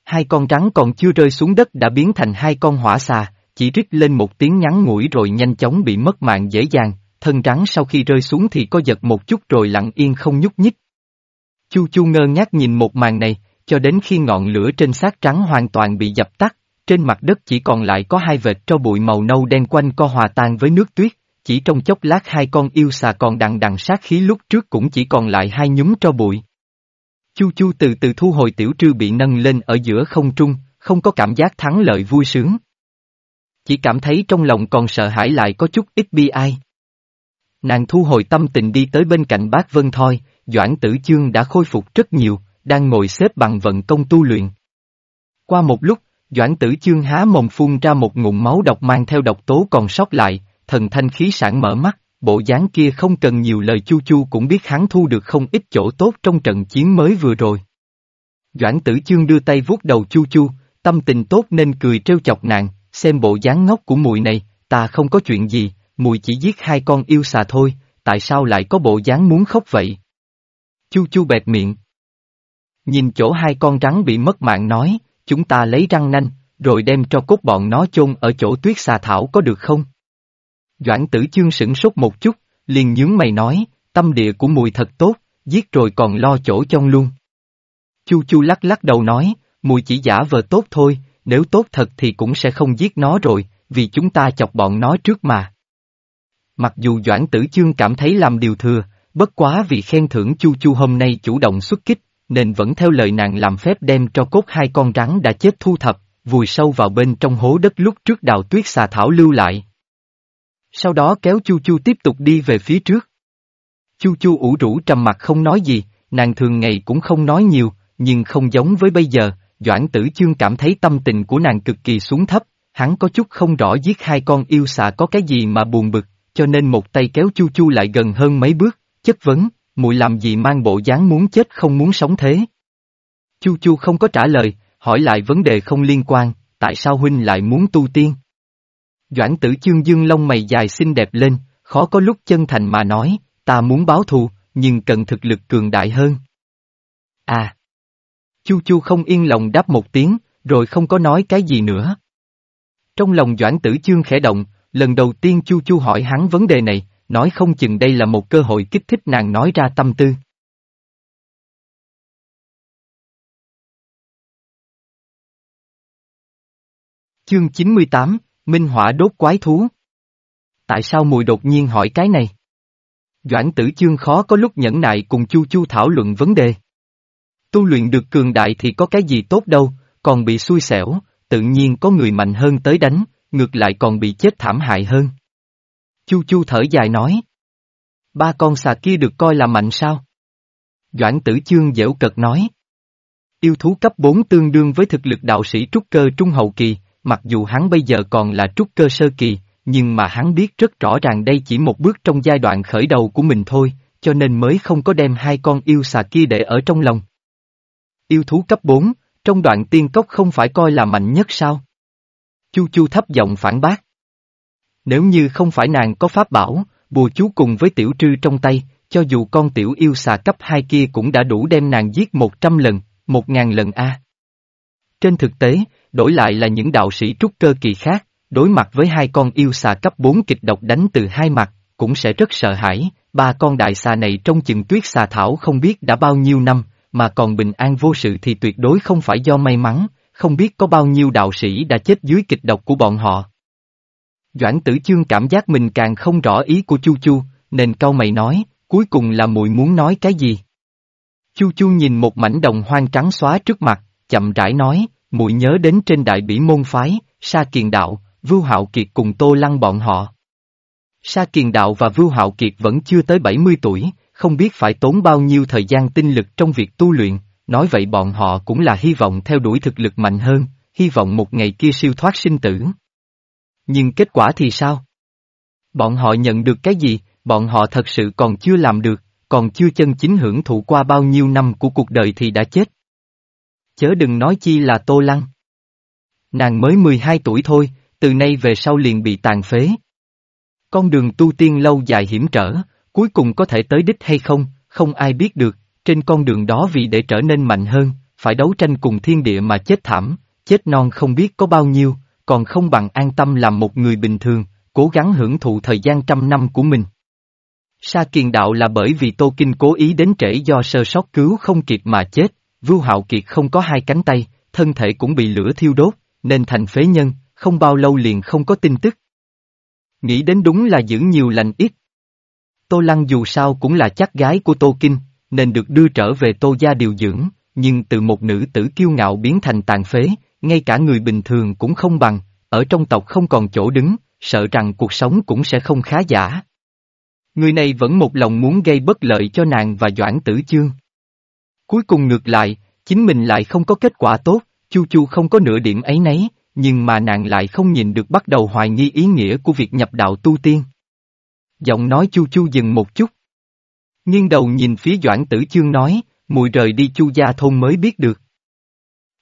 Hai con rắn còn chưa rơi xuống đất đã biến thành hai con hỏa xà, chỉ rít lên một tiếng ngắn ngủi rồi nhanh chóng bị mất mạng dễ dàng, thân rắn sau khi rơi xuống thì có giật một chút rồi lặng yên không nhúc nhích. Chu chu ngơ ngác nhìn một màn này, cho đến khi ngọn lửa trên xác trắng hoàn toàn bị dập tắt, trên mặt đất chỉ còn lại có hai vệt tro bụi màu nâu đen quanh co hòa tan với nước tuyết, chỉ trong chốc lát hai con yêu xà còn đằng đằng sát khí lúc trước cũng chỉ còn lại hai nhúm tro bụi. Chu chu từ từ thu hồi tiểu trư bị nâng lên ở giữa không trung, không có cảm giác thắng lợi vui sướng. Chỉ cảm thấy trong lòng còn sợ hãi lại có chút ít bi ai. Nàng thu hồi tâm tình đi tới bên cạnh bác Vân Thoi, Doãn Tử Chương đã khôi phục rất nhiều, đang ngồi xếp bằng vận công tu luyện. Qua một lúc, Doãn Tử Chương há mồm phun ra một ngụm máu độc mang theo độc tố còn sót lại, thần thanh khí sản mở mắt, bộ dáng kia không cần nhiều lời chu chu cũng biết hắn thu được không ít chỗ tốt trong trận chiến mới vừa rồi. Doãn tử chương đưa tay vuốt đầu chu chu, tâm tình tốt nên cười trêu chọc nàng, xem bộ dáng ngốc của mùi này, ta không có chuyện gì, mùi chỉ giết hai con yêu xà thôi, tại sao lại có bộ dáng muốn khóc vậy? Chu chu bẹt miệng. Nhìn chỗ hai con rắn bị mất mạng nói, chúng ta lấy răng nanh, rồi đem cho cốt bọn nó chôn ở chỗ tuyết xà thảo có được không? Doãn tử chương sửng sốt một chút, liền nhướng mày nói, tâm địa của mùi thật tốt, giết rồi còn lo chỗ trong luôn. Chu chu lắc lắc đầu nói, mùi chỉ giả vờ tốt thôi, nếu tốt thật thì cũng sẽ không giết nó rồi, vì chúng ta chọc bọn nó trước mà. Mặc dù Doãn Tử Chương cảm thấy làm điều thừa, bất quá vì khen thưởng Chu Chu hôm nay chủ động xuất kích, nên vẫn theo lời nàng làm phép đem cho cốt hai con rắn đã chết thu thập, vùi sâu vào bên trong hố đất lúc trước đào tuyết xà thảo lưu lại. Sau đó kéo Chu Chu tiếp tục đi về phía trước. Chu Chu ủ rũ trầm mặt không nói gì, nàng thường ngày cũng không nói nhiều, nhưng không giống với bây giờ, Doãn Tử Chương cảm thấy tâm tình của nàng cực kỳ xuống thấp, hắn có chút không rõ giết hai con yêu xà có cái gì mà buồn bực, cho nên một tay kéo Chu Chu lại gần hơn mấy bước, chất vấn, muội làm gì mang bộ dáng muốn chết không muốn sống thế. Chu Chu không có trả lời, hỏi lại vấn đề không liên quan, tại sao huynh lại muốn tu tiên? Doãn tử chương dương lông mày dài xinh đẹp lên, khó có lúc chân thành mà nói, ta muốn báo thù, nhưng cần thực lực cường đại hơn. À! Chu chu không yên lòng đáp một tiếng, rồi không có nói cái gì nữa. Trong lòng Doãn tử chương khẽ động, lần đầu tiên chu chu hỏi hắn vấn đề này, nói không chừng đây là một cơ hội kích thích nàng nói ra tâm tư. Chương 98, Minh hỏa đốt quái thú. Tại sao mùi đột nhiên hỏi cái này? Doãn tử chương khó có lúc nhẫn nại cùng chu chu thảo luận vấn đề. Tu luyện được cường đại thì có cái gì tốt đâu, còn bị xui xẻo, tự nhiên có người mạnh hơn tới đánh, ngược lại còn bị chết thảm hại hơn. Chu chu thở dài nói. Ba con xà kia được coi là mạnh sao? Doãn tử chương dễu cật nói. Yêu thú cấp 4 tương đương với thực lực đạo sĩ trúc cơ trung hậu kỳ, mặc dù hắn bây giờ còn là trúc cơ sơ kỳ, nhưng mà hắn biết rất rõ ràng đây chỉ một bước trong giai đoạn khởi đầu của mình thôi, cho nên mới không có đem hai con yêu xà kia để ở trong lòng. Yêu thú cấp 4, trong đoạn tiên cốc không phải coi là mạnh nhất sao? Chu Chu thấp giọng phản bác. Nếu như không phải nàng có pháp bảo, bùa chú cùng với tiểu trư trong tay, cho dù con tiểu yêu xà cấp 2 kia cũng đã đủ đem nàng giết 100 lần, 1.000 lần a. Trên thực tế, đổi lại là những đạo sĩ trúc cơ kỳ khác, đối mặt với hai con yêu xà cấp 4 kịch độc đánh từ hai mặt, cũng sẽ rất sợ hãi, ba con đại xà này trong chừng tuyết xà thảo không biết đã bao nhiêu năm, mà còn bình an vô sự thì tuyệt đối không phải do may mắn, không biết có bao nhiêu đạo sĩ đã chết dưới kịch độc của bọn họ. Doãn tử chương cảm giác mình càng không rõ ý của Chu Chu, nên cau mày nói, cuối cùng là muội muốn nói cái gì? Chu Chu nhìn một mảnh đồng hoang trắng xóa trước mặt, chậm rãi nói, muội nhớ đến trên đại bỉ môn phái, Sa Kiền Đạo, Vưu Hạo Kiệt cùng Tô Lăng bọn họ. Sa Kiền Đạo và Vưu Hạo Kiệt vẫn chưa tới 70 tuổi, không biết phải tốn bao nhiêu thời gian tinh lực trong việc tu luyện, nói vậy bọn họ cũng là hy vọng theo đuổi thực lực mạnh hơn, hy vọng một ngày kia siêu thoát sinh tử. Nhưng kết quả thì sao? Bọn họ nhận được cái gì, bọn họ thật sự còn chưa làm được, còn chưa chân chính hưởng thụ qua bao nhiêu năm của cuộc đời thì đã chết. Chớ đừng nói chi là Tô Lăng. Nàng mới 12 tuổi thôi, từ nay về sau liền bị tàn phế. Con đường tu tiên lâu dài hiểm trở, cuối cùng có thể tới đích hay không, không ai biết được, trên con đường đó vì để trở nên mạnh hơn, phải đấu tranh cùng thiên địa mà chết thảm, chết non không biết có bao nhiêu, còn không bằng an tâm làm một người bình thường, cố gắng hưởng thụ thời gian trăm năm của mình. Sa kiền đạo là bởi vì Tô Kinh cố ý đến trễ do sơ sót cứu không kịp mà chết, Vưu Hạo Kiệt không có hai cánh tay, thân thể cũng bị lửa thiêu đốt, nên thành phế nhân, không bao lâu liền không có tin tức. Nghĩ đến đúng là giữ nhiều lành ít. Tô Lăng dù sao cũng là chắc gái của Tô Kinh, nên được đưa trở về Tô gia điều dưỡng, nhưng từ một nữ tử kiêu ngạo biến thành tàn phế, ngay cả người bình thường cũng không bằng, ở trong tộc không còn chỗ đứng, sợ rằng cuộc sống cũng sẽ không khá giả. Người này vẫn một lòng muốn gây bất lợi cho nàng và Doãn Tử Chương. Cuối cùng ngược lại, chính mình lại không có kết quả tốt, Chu Chu không có nửa điểm ấy nấy, nhưng mà nàng lại không nhìn được bắt đầu hoài nghi ý nghĩa của việc nhập đạo tu tiên. Giọng nói Chu Chu dừng một chút. Nghiêng đầu nhìn phía Doãn Tử Chương nói, mùi rời đi Chu gia thôn mới biết được.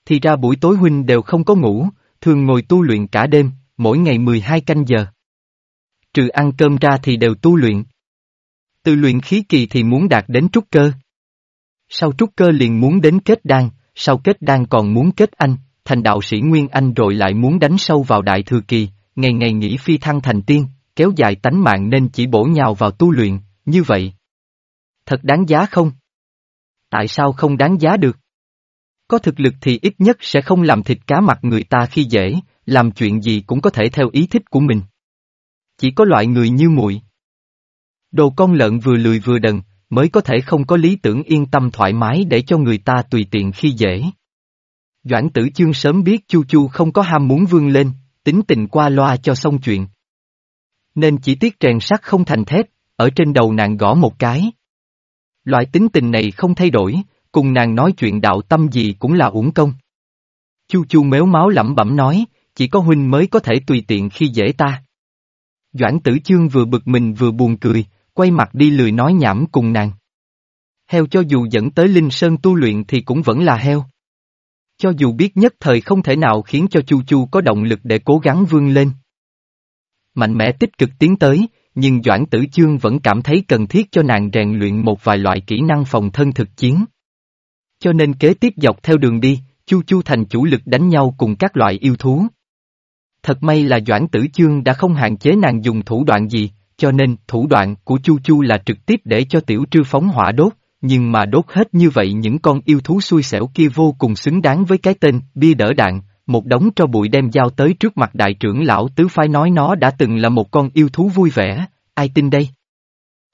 Thì ra buổi tối huynh đều không có ngủ, thường ngồi tu luyện cả đêm, mỗi ngày 12 canh giờ. Trừ ăn cơm ra thì đều tu luyện. Từ luyện khí kỳ thì muốn đạt đến trúc cơ. Sau trúc cơ liền muốn đến kết đan, sau kết đan còn muốn kết anh, thành đạo sĩ Nguyên Anh rồi lại muốn đánh sâu vào đại thừa kỳ, ngày ngày nghĩ phi thăng thành tiên, kéo dài tánh mạng nên chỉ bổ nhào vào tu luyện, như vậy. Thật đáng giá không? Tại sao không đáng giá được? Có thực lực thì ít nhất sẽ không làm thịt cá mặt người ta khi dễ, làm chuyện gì cũng có thể theo ý thích của mình. Chỉ có loại người như muội Đồ con lợn vừa lười vừa đần, mới có thể không có lý tưởng yên tâm thoải mái để cho người ta tùy tiện khi dễ. Doãn tử chương sớm biết Chu Chu không có ham muốn vươn lên, tính tình qua loa cho xong chuyện. Nên chỉ tiếc rèn sắt không thành thép, ở trên đầu nàng gõ một cái. Loại tính tình này không thay đổi, cùng nàng nói chuyện đạo tâm gì cũng là uổng công. Chu Chu méo máu lẩm bẩm nói, chỉ có huynh mới có thể tùy tiện khi dễ ta. Doãn tử chương vừa bực mình vừa buồn cười, quay mặt đi lười nói nhảm cùng nàng. Heo cho dù dẫn tới Linh Sơn tu luyện thì cũng vẫn là heo. Cho dù biết nhất thời không thể nào khiến cho Chu Chu có động lực để cố gắng vươn lên. Mạnh mẽ tích cực tiến tới, nhưng Doãn Tử Chương vẫn cảm thấy cần thiết cho nàng rèn luyện một vài loại kỹ năng phòng thân thực chiến. Cho nên kế tiếp dọc theo đường đi, Chu Chu thành chủ lực đánh nhau cùng các loại yêu thú. Thật may là Doãn Tử Chương đã không hạn chế nàng dùng thủ đoạn gì, cho nên thủ đoạn của Chu Chu là trực tiếp để cho tiểu trư phóng hỏa đốt, nhưng mà đốt hết như vậy những con yêu thú xui xẻo kia vô cùng xứng đáng với cái tên bia đỡ đạn, một đống cho bụi đem giao tới trước mặt đại trưởng lão tứ phái nói nó đã từng là một con yêu thú vui vẻ, ai tin đây?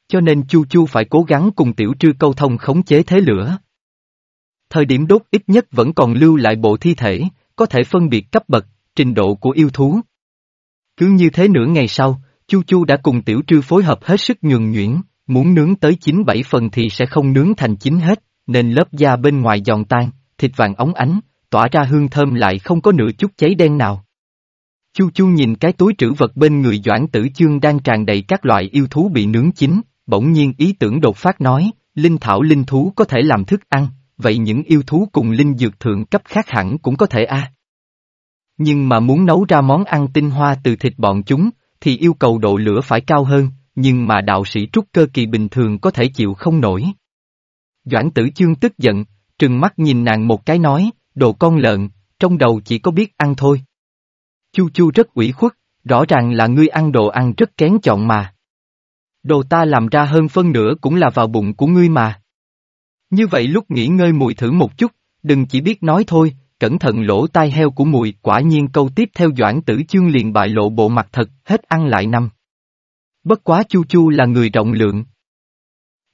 Cho nên Chu Chu phải cố gắng cùng tiểu trư câu thông khống chế thế lửa. Thời điểm đốt ít nhất vẫn còn lưu lại bộ thi thể, có thể phân biệt cấp bậc, trình độ của yêu thú. Cứ như thế nửa ngày sau, Chu Chu đã cùng tiểu trư phối hợp hết sức nhường nhuyễn, muốn nướng tới 9-7 phần thì sẽ không nướng thành chín hết, nên lớp da bên ngoài giòn tan, thịt vàng óng ánh, tỏa ra hương thơm lại không có nửa chút cháy đen nào. Chu Chu nhìn cái túi trữ vật bên người Doãn Tử Chương đang tràn đầy các loại yêu thú bị nướng chín, bỗng nhiên ý tưởng đột phát nói, linh thảo linh thú có thể làm thức ăn, vậy những yêu thú cùng linh dược thượng cấp khác hẳn cũng có thể a. Nhưng mà muốn nấu ra món ăn tinh hoa từ thịt bọn chúng, thì yêu cầu độ lửa phải cao hơn, nhưng mà đạo sĩ trúc cơ kỳ bình thường có thể chịu không nổi. Doãn tử chương tức giận, trừng mắt nhìn nàng một cái nói, đồ con lợn, trong đầu chỉ có biết ăn thôi. Chu chu rất ủy khuất, rõ ràng là ngươi ăn đồ ăn rất kén chọn mà. Đồ ta làm ra hơn phân nửa cũng là vào bụng của ngươi mà. Như vậy lúc nghỉ ngơi mùi thử một chút, đừng chỉ biết nói thôi, cẩn thận lỗ tai heo của mùi, quả nhiên câu tiếp theo Doãn Tử Chương liền bại lộ bộ mặt thật, hết ăn lại năm. Bất quá Chu Chu là người rộng lượng.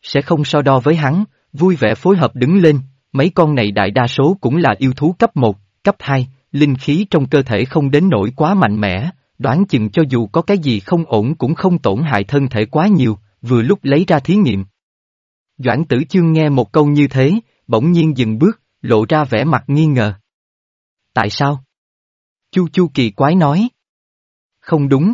Sẽ không so đo với hắn, vui vẻ phối hợp đứng lên, mấy con này đại đa số cũng là yêu thú cấp 1, cấp 2, linh khí trong cơ thể không đến nỗi quá mạnh mẽ, đoán chừng cho dù có cái gì không ổn cũng không tổn hại thân thể quá nhiều, vừa lúc lấy ra thí nghiệm. Doãn tử chương nghe một câu như thế, bỗng nhiên dừng bước, lộ ra vẻ mặt nghi ngờ. Tại sao? Chu Chu kỳ quái nói. Không đúng.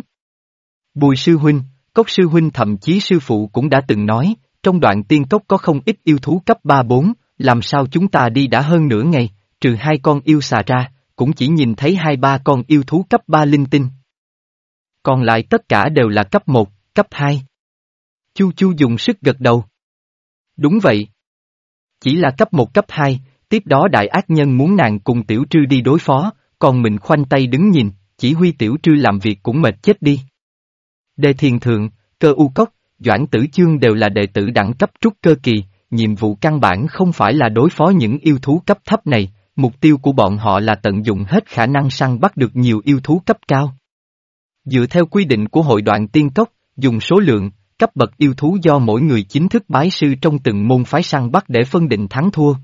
Bùi sư huynh, cốc sư huynh thậm chí sư phụ cũng đã từng nói, trong đoạn tiên cốc có không ít yêu thú cấp 3-4, làm sao chúng ta đi đã hơn nửa ngày, trừ hai con yêu xà ra, cũng chỉ nhìn thấy hai ba con yêu thú cấp 3 linh tinh. Còn lại tất cả đều là cấp 1, cấp 2. Chu Chu dùng sức gật đầu. Đúng vậy. Chỉ là cấp 1 cấp 2, tiếp đó đại ác nhân muốn nàng cùng tiểu trư đi đối phó, còn mình khoanh tay đứng nhìn, chỉ huy tiểu trư làm việc cũng mệt chết đi. Đề thiền thượng, cơ u cốc, doãn tử chương đều là đệ tử đẳng cấp trúc cơ kỳ, nhiệm vụ căn bản không phải là đối phó những yêu thú cấp thấp này, mục tiêu của bọn họ là tận dụng hết khả năng săn bắt được nhiều yêu thú cấp cao. Dựa theo quy định của hội đoạn tiên cốc, dùng số lượng, cấp bậc yêu thú do mỗi người chính thức bái sư trong từng môn phái săn bắt để phân định thắng thua.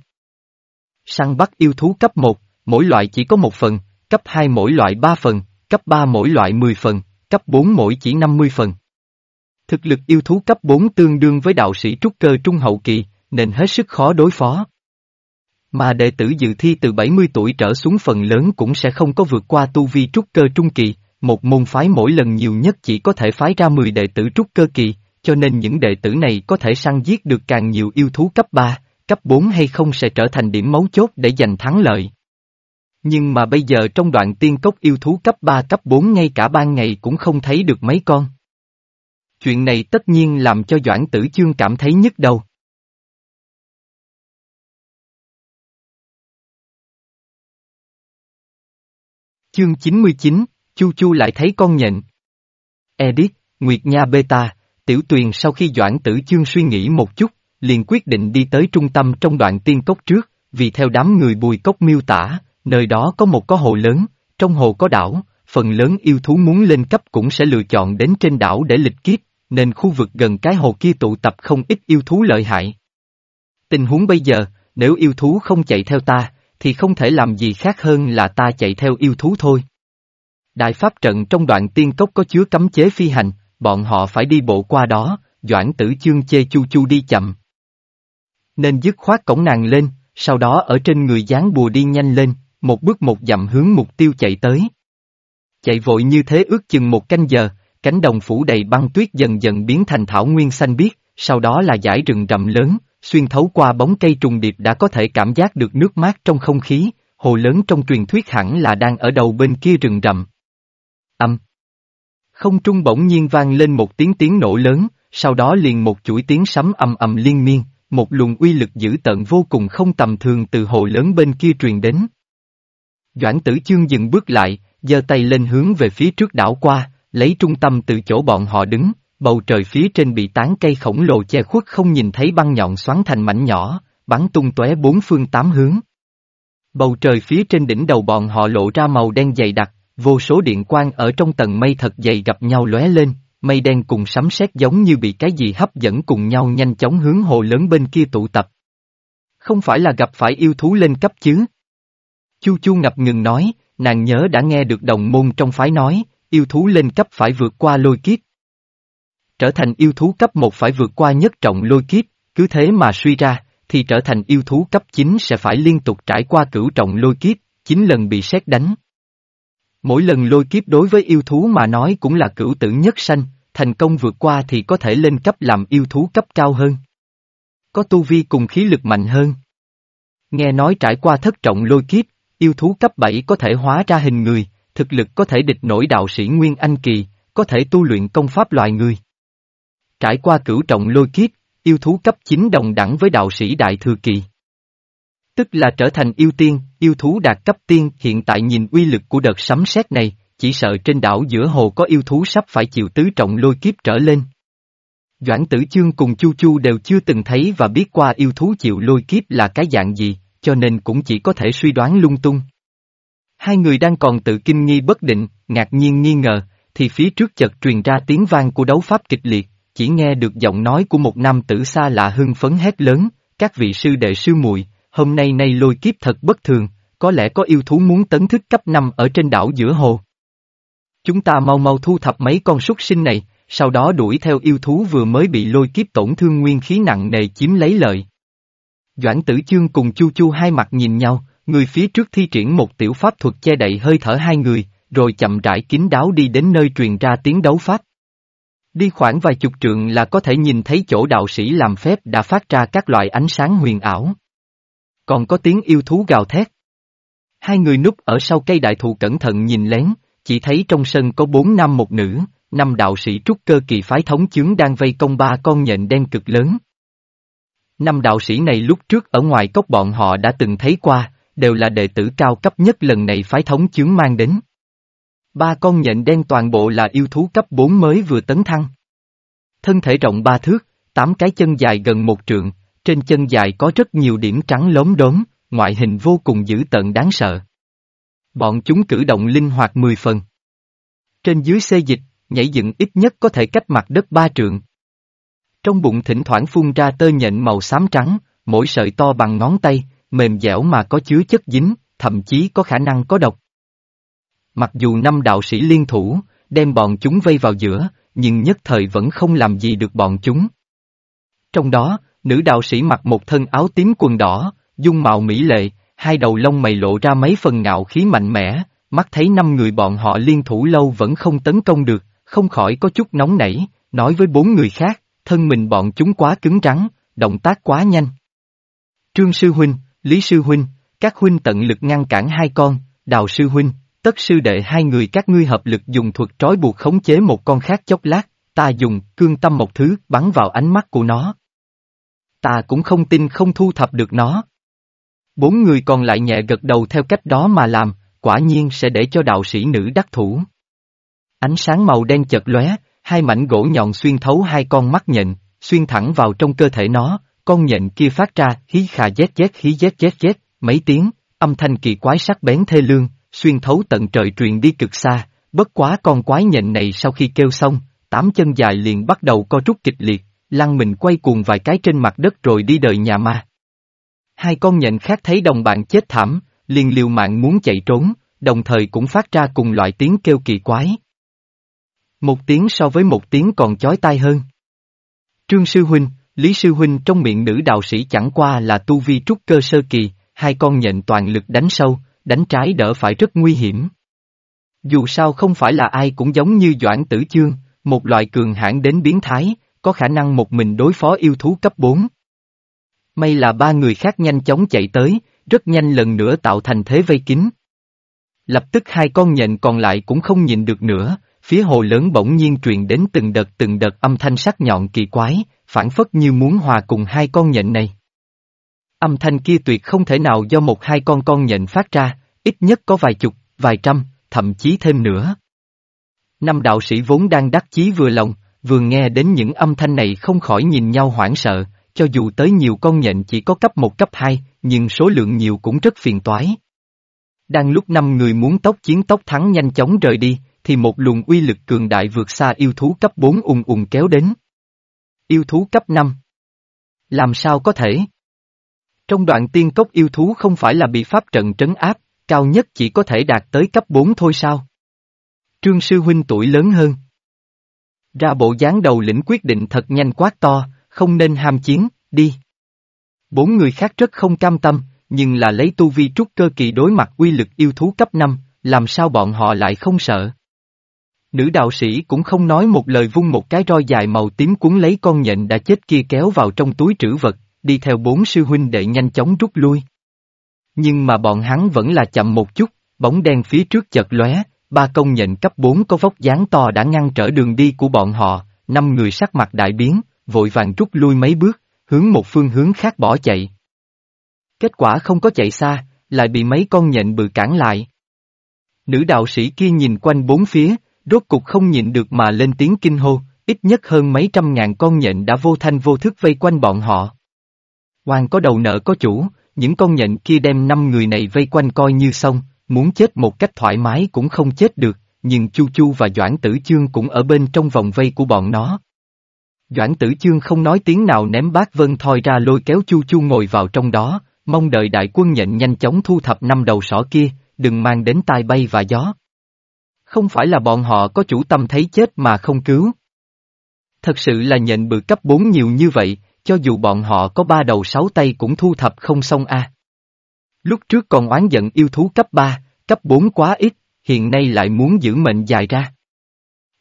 Săn bắt yêu thú cấp 1, mỗi loại chỉ có một phần, cấp 2 mỗi loại 3 phần, cấp 3 mỗi loại 10 phần, cấp 4 mỗi chỉ 50 phần. Thực lực yêu thú cấp 4 tương đương với đạo sĩ trúc cơ trung hậu kỳ, nên hết sức khó đối phó. Mà đệ tử dự thi từ 70 tuổi trở xuống phần lớn cũng sẽ không có vượt qua tu vi trúc cơ trung kỳ, một môn phái mỗi lần nhiều nhất chỉ có thể phái ra 10 đệ tử trúc cơ kỳ, cho nên những đệ tử này có thể săn giết được càng nhiều yêu thú cấp 3, cấp 4 hay không sẽ trở thành điểm mấu chốt để giành thắng lợi. Nhưng mà bây giờ trong đoạn tiên cốc yêu thú cấp 3 cấp 4 ngay cả ban ngày cũng không thấy được mấy con. Chuyện này tất nhiên làm cho Doãn Tử Chương cảm thấy nhức đầu. Chương 99, Chu Chu lại thấy con nhện. Edit, Nguyệt Nha Beta, Tiểu Tuyền sau khi Doãn Tử Chương suy nghĩ một chút, liền quyết định đi tới trung tâm trong đoạn tiên cốc trước, vì theo đám người bùi cốc miêu tả, nơi đó có một có hồ lớn, trong hồ có đảo, phần lớn yêu thú muốn lên cấp cũng sẽ lựa chọn đến trên đảo để lịch kiếp, nên khu vực gần cái hồ kia tụ tập không ít yêu thú lợi hại. Tình huống bây giờ, nếu yêu thú không chạy theo ta, thì không thể làm gì khác hơn là ta chạy theo yêu thú thôi. Đại pháp trận trong đoạn tiên cốc có chứa cấm chế phi hành, bọn họ phải đi bộ qua đó, Doãn tử chương chê chu chu đi chậm. Nên dứt khoát cổng nàng lên, sau đó ở trên người dán bùa đi nhanh lên, một bước một dặm hướng mục tiêu chạy tới. Chạy vội như thế ước chừng một canh giờ, cánh đồng phủ đầy băng tuyết dần dần biến thành thảo nguyên xanh biếc, sau đó là dải rừng rậm lớn, xuyên thấu qua bóng cây trùng điệp đã có thể cảm giác được nước mát trong không khí, hồ lớn trong truyền thuyết hẳn là đang ở đầu bên kia rừng rậm. Âm. Không trung bỗng nhiên vang lên một tiếng tiếng nổ lớn, sau đó liền một chuỗi tiếng sấm ầm ầm liên miên, một luồng uy lực dữ tận vô cùng không tầm thường từ hồ lớn bên kia truyền đến. Doãn tử chương dừng bước lại, giơ tay lên hướng về phía trước đảo qua, lấy trung tâm từ chỗ bọn họ đứng, bầu trời phía trên bị tán cây khổng lồ che khuất không nhìn thấy băng nhọn xoắn thành mảnh nhỏ, bắn tung tóe bốn phương tám hướng. Bầu trời phía trên đỉnh đầu bọn họ lộ ra màu đen dày đặc, vô số điện quang ở trong tầng mây thật dày gặp nhau lóe lên, mây đen cùng sấm sét giống như bị cái gì hấp dẫn cùng nhau nhanh chóng hướng hồ lớn bên kia tụ tập. Không phải là gặp phải yêu thú lên cấp chứ? Chu Chu ngập ngừng nói, nàng nhớ đã nghe được đồng môn trong phái nói, yêu thú lên cấp phải vượt qua lôi kiếp. Trở thành yêu thú cấp 1 phải vượt qua nhất trọng lôi kiếp, cứ thế mà suy ra, thì trở thành yêu thú cấp 9 sẽ phải liên tục trải qua cửu trọng lôi kiếp, 9 lần bị sét đánh. Mỗi lần lôi kiếp đối với yêu thú mà nói cũng là cửu tử nhất sanh, thành công vượt qua thì có thể lên cấp làm yêu thú cấp cao hơn. Có tu vi cùng khí lực mạnh hơn. Nghe nói trải qua thất trọng lôi kiếp, yêu thú cấp 7 có thể hóa ra hình người, thực lực có thể địch nổi đạo sĩ Nguyên Anh Kỳ, có thể tu luyện công pháp loài người. Trải qua cửu trọng lôi kiếp, yêu thú cấp 9 đồng đẳng với đạo sĩ đại thừa kỳ. Tức là trở thành yêu tiên, yêu thú đạt cấp tiên hiện tại nhìn uy lực của đợt sấm sét này, chỉ sợ trên đảo giữa hồ có yêu thú sắp phải chịu tứ trọng lôi kiếp trở lên. Doãn tử chương cùng Chu Chu đều chưa từng thấy và biết qua yêu thú chịu lôi kiếp là cái dạng gì, cho nên cũng chỉ có thể suy đoán lung tung. Hai người đang còn tự kinh nghi bất định, ngạc nhiên nghi ngờ, thì phía trước chợt truyền ra tiếng vang của đấu pháp kịch liệt, chỉ nghe được giọng nói của một nam tử xa lạ hưng phấn hét lớn, các vị sư đệ sư muội hôm nay nay lôi kiếp thật bất thường, có lẽ có yêu thú muốn tấn thức cấp 5 ở trên đảo giữa hồ. Chúng ta mau mau thu thập mấy con súc sinh này, sau đó đuổi theo yêu thú vừa mới bị lôi kiếp tổn thương nguyên khí nặng nề chiếm lấy lợi. Doãn tử chương cùng chu chu hai mặt nhìn nhau, người phía trước thi triển một tiểu pháp thuật che đậy hơi thở hai người, rồi chậm rãi kín đáo đi đến nơi truyền ra tiếng đấu pháp. Đi khoảng vài chục trượng là có thể nhìn thấy chỗ đạo sĩ làm phép đã phát ra các loại ánh sáng huyền ảo. Còn có tiếng yêu thú gào thét. Hai người núp ở sau cây đại thụ cẩn thận nhìn lén, chỉ thấy trong sân có bốn nam một nữ, năm đạo sĩ trúc cơ kỳ phái thống chướng đang vây công ba con nhện đen cực lớn. Năm đạo sĩ này lúc trước ở ngoài cốc bọn họ đã từng thấy qua, đều là đệ tử cao cấp nhất lần này phái thống chướng mang đến. Ba con nhện đen toàn bộ là yêu thú cấp 4 mới vừa tấn thăng. Thân thể rộng ba thước, tám cái chân dài gần một trượng, trên chân dài có rất nhiều điểm trắng lốm đốm, ngoại hình vô cùng dữ tợn đáng sợ. Bọn chúng cử động linh hoạt mười phần. Trên dưới xê dịch, nhảy dựng ít nhất có thể cách mặt đất ba trượng. Trong bụng thỉnh thoảng phun ra tơ nhện màu xám trắng, mỗi sợi to bằng ngón tay, mềm dẻo mà có chứa chất dính, thậm chí có khả năng có độc. Mặc dù năm đạo sĩ liên thủ, đem bọn chúng vây vào giữa, nhưng nhất thời vẫn không làm gì được bọn chúng. Trong đó, nữ đạo sĩ mặc một thân áo tím quần đỏ, dung mạo mỹ lệ, hai đầu lông mày lộ ra mấy phần ngạo khí mạnh mẽ, mắt thấy năm người bọn họ liên thủ lâu vẫn không tấn công được, không khỏi có chút nóng nảy, nói với bốn người khác, thân mình bọn chúng quá cứng rắn, động tác quá nhanh. Trương Sư Huynh, Lý Sư Huynh, các huynh tận lực ngăn cản hai con, Đào Sư Huynh, tất sư đệ hai người các ngươi hợp lực dùng thuật trói buộc khống chế một con khác chốc lát, ta dùng cương tâm một thứ bắn vào ánh mắt của nó. Ta cũng không tin không thu thập được nó. Bốn người còn lại nhẹ gật đầu theo cách đó mà làm, quả nhiên sẽ để cho đạo sĩ nữ đắc thủ. Ánh sáng màu đen chợt lóe, hai mảnh gỗ nhọn xuyên thấu hai con mắt nhện, xuyên thẳng vào trong cơ thể nó, con nhện kia phát ra hí khà dét dét hí dét dét dét, mấy tiếng, âm thanh kỳ quái sắc bén thê lương, xuyên thấu tận trời truyền đi cực xa, bất quá con quái nhện này sau khi kêu xong, tám chân dài liền bắt đầu co rút kịch liệt, lăn mình quay cuồng vài cái trên mặt đất rồi đi đời nhà ma. Hai con nhện khác thấy đồng bạn chết thảm, liền liều mạng muốn chạy trốn, đồng thời cũng phát ra cùng loại tiếng kêu kỳ quái. Một tiếng so với một tiếng còn chói tai hơn. Trương Sư Huynh, Lý Sư Huynh trong miệng nữ đạo sĩ chẳng qua là tu vi trúc cơ sơ kỳ, hai con nhện toàn lực đánh sâu, đánh trái đỡ phải rất nguy hiểm. Dù sao không phải là ai cũng giống như Doãn Tử Chương, một loại cường hãn đến biến thái, có khả năng một mình đối phó yêu thú cấp 4. May là ba người khác nhanh chóng chạy tới, rất nhanh lần nữa tạo thành thế vây kín. Lập tức hai con nhện còn lại cũng không nhìn được nữa, phía hồ lớn bỗng nhiên truyền đến từng đợt từng đợt âm thanh sắc nhọn kỳ quái, phản phất như muốn hòa cùng hai con nhện này. Âm thanh kia tuyệt không thể nào do một hai con con nhện phát ra, ít nhất có vài chục, vài trăm, thậm chí thêm nữa. Năm đạo sĩ vốn đang đắc chí vừa lòng, vừa nghe đến những âm thanh này không khỏi nhìn nhau hoảng sợ, cho dù tới nhiều con nhện chỉ có cấp một cấp hai, nhưng số lượng nhiều cũng rất phiền toái. Đang lúc năm người muốn tốc chiến tốc thắng nhanh chóng rời đi, thì một luồng uy lực cường đại vượt xa yêu thú cấp 4 ùng ùng kéo đến. Yêu thú cấp 5 Làm sao có thể? Trong đoạn tiên cốc yêu thú không phải là bị pháp trận trấn áp, cao nhất chỉ có thể đạt tới cấp 4 thôi sao? Trương Sư Huynh tuổi lớn hơn. Ra bộ dáng đầu lĩnh quyết định thật nhanh quát to, không nên ham chiến, đi. Bốn người khác rất không cam tâm, nhưng là lấy tu vi trúc cơ kỳ đối mặt uy lực yêu thú cấp 5, làm sao bọn họ lại không sợ. Nữ đạo sĩ cũng không nói một lời vung một cái roi dài màu tím cuốn lấy con nhện đã chết kia kéo vào trong túi trữ vật, đi theo bốn sư huynh đệ nhanh chóng rút lui. Nhưng mà bọn hắn vẫn là chậm một chút, bóng đen phía trước chợt lóe, ba công nhận cấp 4 có vóc dáng to đã ngăn trở đường đi của bọn họ, năm người sắc mặt đại biến, vội vàng rút lui mấy bước, hướng một phương hướng khác bỏ chạy. Kết quả không có chạy xa, lại bị mấy con nhện bự cản lại. Nữ đạo sĩ kia nhìn quanh bốn phía, rốt cục không nhịn được mà lên tiếng kinh hô, ít nhất hơn mấy trăm ngàn con nhện đã vô thanh vô thức vây quanh bọn họ. Hoàng có đầu nợ có chủ, những con nhện kia đem năm người này vây quanh coi như xong, muốn chết một cách thoải mái cũng không chết được, nhưng Chu Chu và Doãn Tử Chương cũng ở bên trong vòng vây của bọn nó. Doãn Tử Chương không nói tiếng nào ném bát vân thoi ra lôi kéo Chu Chu ngồi vào trong đó, mong đợi đại quân nhận nhanh chóng thu thập năm đầu sỏ kia, đừng mang đến tai bay và gió. Không phải là bọn họ có chủ tâm thấy chết mà không cứu. Thật sự là nhận bự cấp 4 nhiều như vậy, cho dù bọn họ có ba đầu sáu tay cũng thu thập không xong a. Lúc trước còn oán giận yêu thú cấp 3, cấp 4 quá ít, hiện nay lại muốn giữ mệnh dài ra.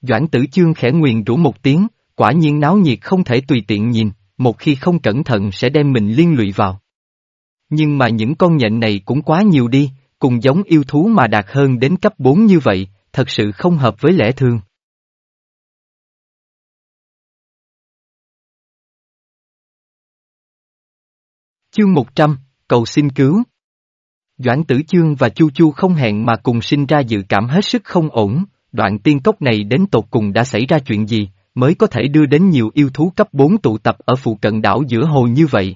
Doãn tử chương khẽ nguyền rủ một tiếng, quả nhiên náo nhiệt không thể tùy tiện nhìn, một khi không cẩn thận sẽ đem mình liên lụy vào. Nhưng mà những con nhện này cũng quá nhiều đi, cùng giống yêu thú mà đạt hơn đến cấp 4 như vậy, thật sự không hợp với lẽ thường. Chương 100, cầu xin cứu. Doãn tử chương và chu chu không hẹn mà cùng sinh ra dự cảm hết sức không ổn, đoạn tiên cốc này đến tột cùng đã xảy ra chuyện gì, mới có thể đưa đến nhiều yêu thú cấp 4 tụ tập ở phụ cận đảo giữa hồ như vậy.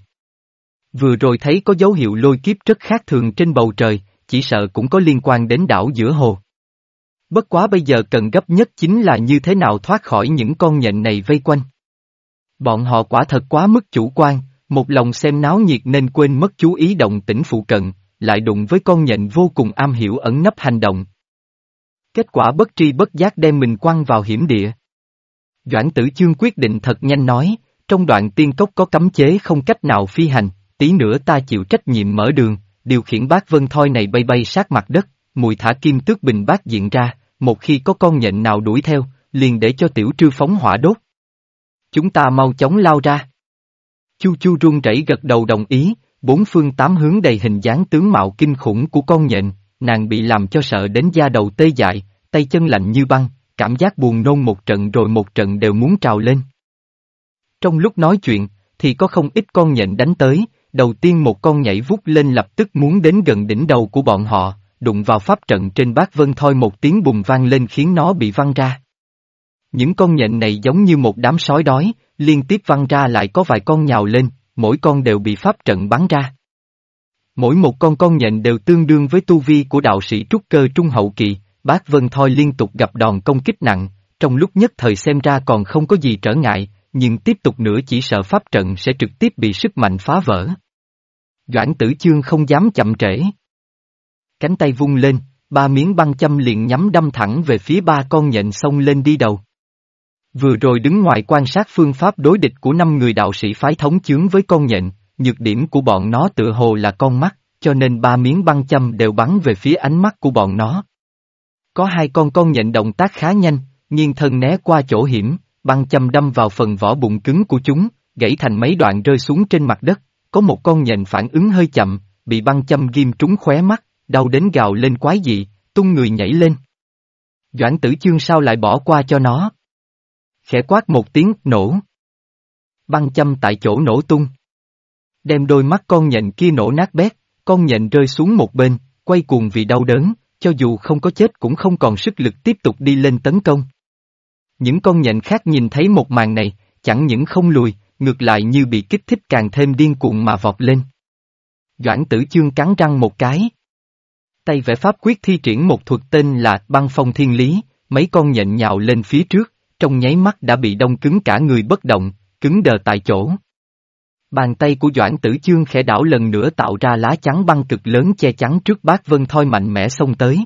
Vừa rồi thấy có dấu hiệu lôi kiếp rất khác thường trên bầu trời, chỉ sợ cũng có liên quan đến đảo giữa hồ. Bất quá bây giờ cần gấp nhất chính là như thế nào thoát khỏi những con nhện này vây quanh. Bọn họ quả thật quá mức chủ quan, một lòng xem náo nhiệt nên quên mất chú ý động tĩnh phụ cận, lại đụng với con nhện vô cùng am hiểu ẩn nấp hành động. Kết quả bất tri bất giác đem mình quăng vào hiểm địa. Doãn tử chương quyết định thật nhanh nói, trong đoạn tiên cốc có cấm chế không cách nào phi hành, tí nữa ta chịu trách nhiệm mở đường, điều khiển bác vân thoi này bay bay sát mặt đất, mùi thả kim tước bình bát diện ra, một khi có con nhện nào đuổi theo, liền để cho tiểu trư phóng hỏa đốt. Chúng ta mau chóng lao ra. Chu chu run rẩy gật đầu đồng ý, bốn phương tám hướng đầy hình dáng tướng mạo kinh khủng của con nhện, nàng bị làm cho sợ đến da đầu tê dại, tay chân lạnh như băng, cảm giác buồn nôn một trận rồi một trận đều muốn trào lên. Trong lúc nói chuyện, thì có không ít con nhện đánh tới, đầu tiên một con nhảy vút lên lập tức muốn đến gần đỉnh đầu của bọn họ, đụng vào pháp trận trên bát vân thoi một tiếng bùng vang lên khiến nó bị văng ra. Những con nhện này giống như một đám sói đói, liên tiếp văng ra lại có vài con nhào lên, mỗi con đều bị pháp trận bắn ra. Mỗi một con con nhện đều tương đương với tu vi của đạo sĩ trúc cơ trung hậu kỳ, bác Vân Thoi liên tục gặp đòn công kích nặng, trong lúc nhất thời xem ra còn không có gì trở ngại, nhưng tiếp tục nữa chỉ sợ pháp trận sẽ trực tiếp bị sức mạnh phá vỡ. Doãn tử chương không dám chậm trễ. Cánh tay vung lên, ba miếng băng châm liền nhắm đâm thẳng về phía ba con nhện xông lên đi đầu. Vừa rồi đứng ngoài quan sát phương pháp đối địch của năm người đạo sĩ phái thống chướng với con nhện, nhược điểm của bọn nó tựa hồ là con mắt, cho nên ba miếng băng châm đều bắn về phía ánh mắt của bọn nó. Có hai con con nhện động tác khá nhanh, nghiêng thân né qua chỗ hiểm, băng châm đâm vào phần vỏ bụng cứng của chúng, gãy thành mấy đoạn rơi xuống trên mặt đất, có một con nhện phản ứng hơi chậm, bị băng châm ghim trúng khóe mắt, đau đến gào lên quái dị, tung người nhảy lên. Doãn tử chương sao lại bỏ qua cho nó? Khẽ quát một tiếng, nổ. Băng châm tại chỗ nổ tung. Đem đôi mắt con nhện kia nổ nát bét, con nhện rơi xuống một bên, quay cuồng vì đau đớn, cho dù không có chết cũng không còn sức lực tiếp tục đi lên tấn công. Những con nhện khác nhìn thấy một màn này, chẳng những không lùi, ngược lại như bị kích thích càng thêm điên cuồng mà vọt lên. Doãn tử chương cắn răng một cái. Tay vẽ pháp quyết thi triển một thuật tên là băng phong thiên lý, mấy con nhện nhào lên phía trước, trong nháy mắt đã bị đông cứng cả người bất động, cứng đờ tại chỗ. Bàn tay của Doãn Tử Chương khẽ đảo lần nữa tạo ra lá chắn băng cực lớn che chắn trước bác Vân Thoi mạnh mẽ xông tới.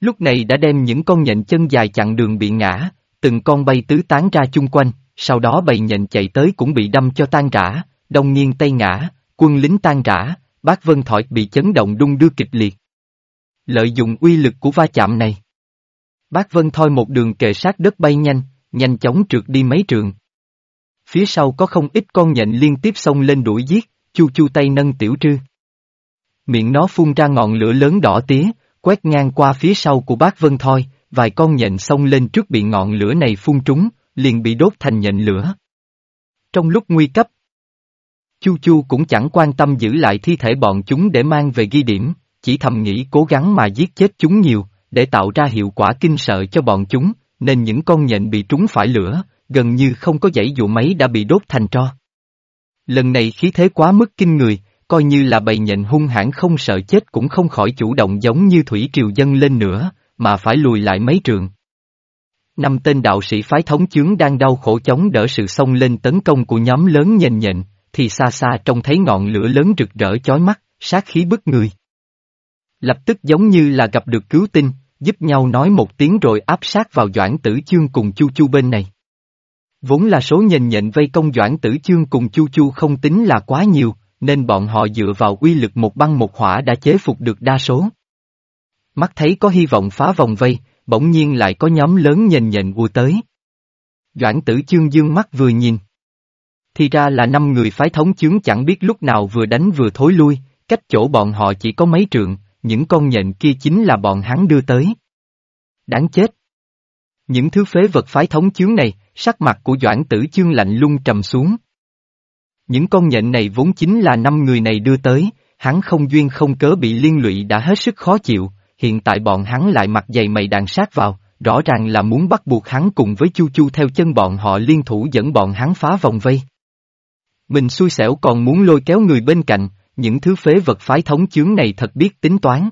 Lúc này đã đem những con nhện chân dài chặn đường bị ngã, từng con bay tứ tán ra chung quanh, sau đó bầy nhện chạy tới cũng bị đâm cho tan rã, đông nhiên tay ngã, quân lính tan rã, bác Vân Thoi bị chấn động đung đưa kịch liệt. Lợi dụng uy lực của va chạm này. Bác Vân Thoi một đường kề sát đất bay nhanh, nhanh chóng trượt đi mấy trường. Phía sau có không ít con nhện liên tiếp xông lên đuổi giết, chu chu tay nâng tiểu trư. Miệng nó phun ra ngọn lửa lớn đỏ tía, quét ngang qua phía sau của bác Vân Thoi, vài con nhện xông lên trước bị ngọn lửa này phun trúng, liền bị đốt thành nhện lửa. Trong lúc nguy cấp, Chu Chu cũng chẳng quan tâm giữ lại thi thể bọn chúng để mang về ghi điểm, chỉ thầm nghĩ cố gắng mà giết chết chúng nhiều, để tạo ra hiệu quả kinh sợ cho bọn chúng, nên những con nhện bị trúng phải lửa, gần như không có dãy dụ máy đã bị đốt thành tro. Lần này khí thế quá mức kinh người, coi như là bầy nhện hung hãn không sợ chết cũng không khỏi chủ động giống như thủy triều dân lên nữa, mà phải lùi lại mấy trường. Năm tên đạo sĩ phái thống chướng đang đau khổ chống đỡ sự xông lên tấn công của nhóm lớn nhện nhện, thì xa xa trông thấy ngọn lửa lớn rực rỡ chói mắt, sát khí bức người. Lập tức giống như là gặp được cứu tinh, giúp nhau nói một tiếng rồi áp sát vào Doãn Tử Chương cùng Chu Chu bên này. Vốn là số nhìn nhện vây công Doãn Tử Chương cùng Chu Chu không tính là quá nhiều, nên bọn họ dựa vào uy lực một băng một hỏa đã chế phục được đa số. Mắt thấy có hy vọng phá vòng vây, bỗng nhiên lại có nhóm lớn nhìn nhện u tới. Doãn Tử Chương dương mắt vừa nhìn. Thì ra là năm người phái thống chướng chẳng biết lúc nào vừa đánh vừa thối lui, cách chỗ bọn họ chỉ có mấy trượng, những con nhện kia chính là bọn hắn đưa tới. Đáng chết! Những thứ phế vật phái thống chướng này, sắc mặt của Doãn Tử Chương lạnh lung trầm xuống. Những con nhện này vốn chính là năm người này đưa tới, hắn không duyên không cớ bị liên lụy đã hết sức khó chịu, hiện tại bọn hắn lại mặt dày mày đàn sát vào, rõ ràng là muốn bắt buộc hắn cùng với Chu Chu theo chân bọn họ liên thủ dẫn bọn hắn phá vòng vây. Mình xui xẻo còn muốn lôi kéo người bên cạnh, những thứ phế vật phái thống chướng này thật biết tính toán.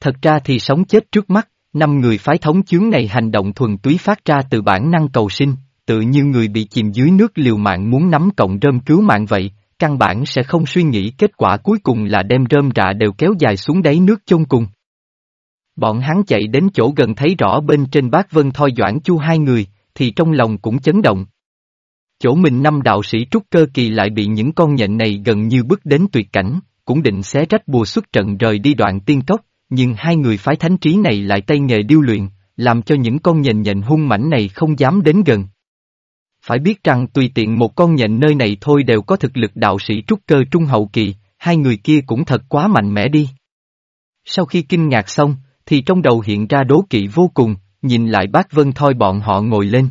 Thật ra thì sống chết trước mắt, năm người phái thống chướng này hành động thuần túy phát ra từ bản năng cầu sinh, tự như người bị chìm dưới nước liều mạng muốn nắm cọng rơm cứu mạng vậy, căn bản sẽ không suy nghĩ kết quả cuối cùng là đem rơm rạ đều kéo dài xuống đáy nước chôn cùng. Bọn hắn chạy đến chỗ gần thấy rõ bên trên bát vân thoi doãn chu hai người, thì trong lòng cũng chấn động. Chỗ mình năm đạo sĩ trúc cơ kỳ lại bị những con nhện này gần như bước đến tuyệt cảnh, cũng định xé rách bùa xuất trận rời đi đoạn tiên cốc, nhưng hai người phái thánh trí này lại tay nghề điêu luyện, làm cho những con nhện nhện hung mảnh này không dám đến gần. Phải biết rằng tùy tiện một con nhện nơi này thôi đều có thực lực đạo sĩ trúc cơ trung hậu kỳ, hai người kia cũng thật quá mạnh mẽ đi. Sau khi kinh ngạc xong, thì trong đầu hiện ra đố kỵ vô cùng, nhìn lại bác Vân Thoi bọn họ ngồi lên.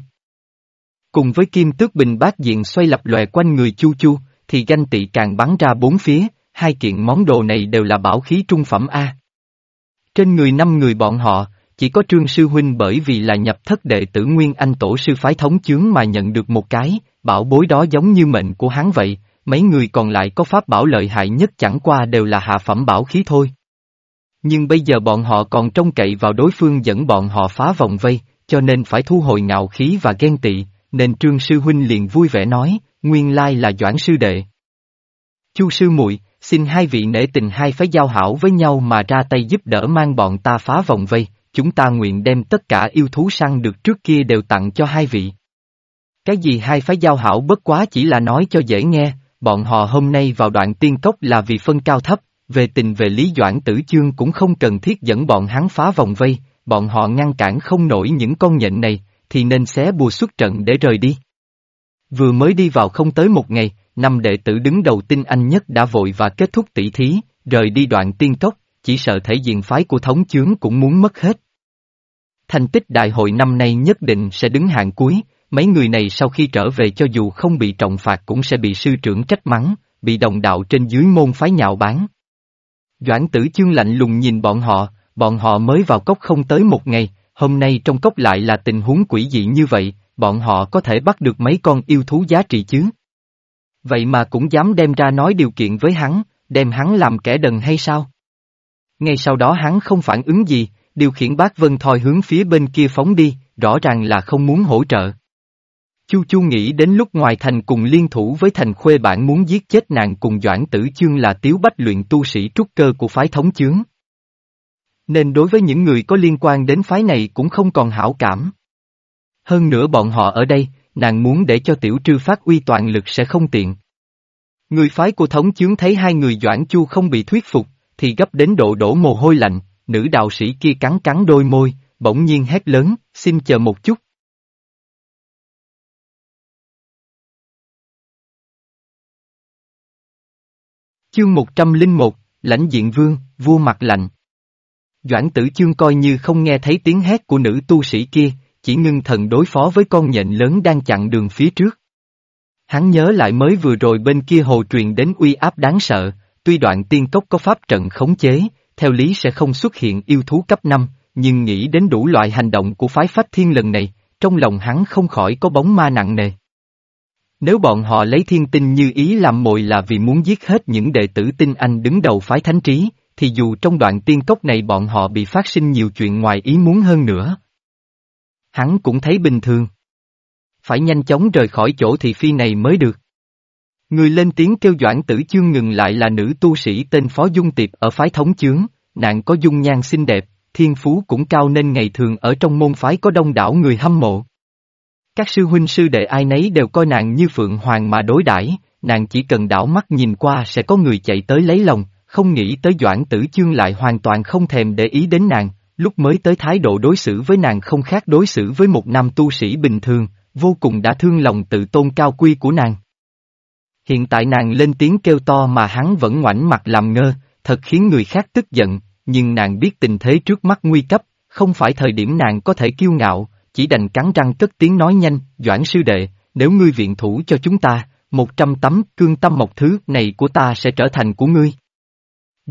Cùng với kim tước bình bát diện xoay lập lòe quanh người chu chu, thì ganh tị càng bắn ra bốn phía, hai kiện món đồ này đều là bảo khí trung phẩm A. Trên người năm người bọn họ, chỉ có trương sư huynh bởi vì là nhập thất đệ tử Nguyên Anh tổ sư phái thống chướng mà nhận được một cái, bảo bối đó giống như mệnh của hắn vậy, mấy người còn lại có pháp bảo lợi hại nhất chẳng qua đều là hạ phẩm bảo khí thôi. Nhưng bây giờ bọn họ còn trông cậy vào đối phương dẫn bọn họ phá vòng vây, cho nên phải thu hồi ngạo khí và ghen tị, nên trương sư huynh liền vui vẻ nói, nguyên lai là doãn sư đệ. Chu sư muội xin hai vị nể tình hai phái giao hảo với nhau mà ra tay giúp đỡ mang bọn ta phá vòng vây, chúng ta nguyện đem tất cả yêu thú săn được trước kia đều tặng cho hai vị. Cái gì hai phái giao hảo bất quá chỉ là nói cho dễ nghe, bọn họ hôm nay vào đoạn tiên cốc là vì phân cao thấp, về tình về lý doãn tử chương cũng không cần thiết dẫn bọn hắn phá vòng vây, bọn họ ngăn cản không nổi những con nhện này, thì nên xé bùa xuất trận để rời đi. Vừa mới đi vào không tới một ngày, năm đệ tử đứng đầu tinh anh nhất đã vội và kết thúc tỷ thí, rời đi đoạn tiên cốc, chỉ sợ thể diện phái của thống chướng cũng muốn mất hết. Thành tích đại hội năm nay nhất định sẽ đứng hạng cuối, mấy người này sau khi trở về cho dù không bị trọng phạt cũng sẽ bị sư trưởng trách mắng, bị đồng đạo trên dưới môn phái nhạo bán. Doãn tử chương lạnh lùng nhìn bọn họ, bọn họ mới vào cốc không tới một ngày, hôm nay trong cốc lại là tình huống quỷ dị như vậy, bọn họ có thể bắt được mấy con yêu thú giá trị chứ? Vậy mà cũng dám đem ra nói điều kiện với hắn, đem hắn làm kẻ đần hay sao? Ngay sau đó hắn không phản ứng gì, điều khiển bác Vân Thòi hướng phía bên kia phóng đi, rõ ràng là không muốn hỗ trợ. Chu Chu nghĩ đến lúc ngoài thành cùng liên thủ với thành khuê bản muốn giết chết nàng cùng Doãn Tử Chương là tiếu bách luyện tu sĩ trúc cơ của phái thống chướng. Nên đối với những người có liên quan đến phái này cũng không còn hảo cảm. Hơn nữa bọn họ ở đây, nàng muốn để cho tiểu trư phát uy toàn lực sẽ không tiện. Người phái của thống chướng thấy hai người Doãn Chu không bị thuyết phục, thì gấp đến độ đổ mồ hôi lạnh, nữ đạo sĩ kia cắn cắn đôi môi, bỗng nhiên hét lớn, xin chờ một chút. Chương 101, Lãnh Diện Vương, vua mặt lạnh. Doãn tử chương coi như không nghe thấy tiếng hét của nữ tu sĩ kia, chỉ ngưng thần đối phó với con nhện lớn đang chặn đường phía trước. Hắn nhớ lại mới vừa rồi bên kia hồ truyền đến uy áp đáng sợ, tuy đoạn tiên cốc có pháp trận khống chế, theo lý sẽ không xuất hiện yêu thú cấp 5, nhưng nghĩ đến đủ loại hành động của phái phách thiên lần này, trong lòng hắn không khỏi có bóng ma nặng nề. Nếu bọn họ lấy thiên tinh như ý làm mồi là vì muốn giết hết những đệ tử tinh anh đứng đầu phái thánh trí, thì dù trong đoạn tiên cốc này bọn họ bị phát sinh nhiều chuyện ngoài ý muốn hơn nữa. Hắn cũng thấy bình thường. Phải nhanh chóng rời khỏi chỗ thị phi này mới được. Người lên tiếng kêu doãn tử chương ngừng lại là nữ tu sĩ tên Phó Dung Tiệp ở phái thống chướng, nàng có dung nhan xinh đẹp, thiên phú cũng cao nên ngày thường ở trong môn phái có đông đảo người hâm mộ. Các sư huynh sư đệ ai nấy đều coi nàng như phượng hoàng mà đối đãi, nàng chỉ cần đảo mắt nhìn qua sẽ có người chạy tới lấy lòng, không nghĩ tới Doãn Tử Chương lại hoàn toàn không thèm để ý đến nàng, lúc mới tới thái độ đối xử với nàng không khác đối xử với một nam tu sĩ bình thường, vô cùng đã thương lòng tự tôn cao quy của nàng. Hiện tại nàng lên tiếng kêu to mà hắn vẫn ngoảnh mặt làm ngơ, thật khiến người khác tức giận, nhưng nàng biết tình thế trước mắt nguy cấp, không phải thời điểm nàng có thể kiêu ngạo, chỉ đành cắn răng cất tiếng nói nhanh, Doãn sư đệ, nếu ngươi viện thủ cho chúng ta, một trăm tấm cương tâm một thứ này của ta sẽ trở thành của ngươi.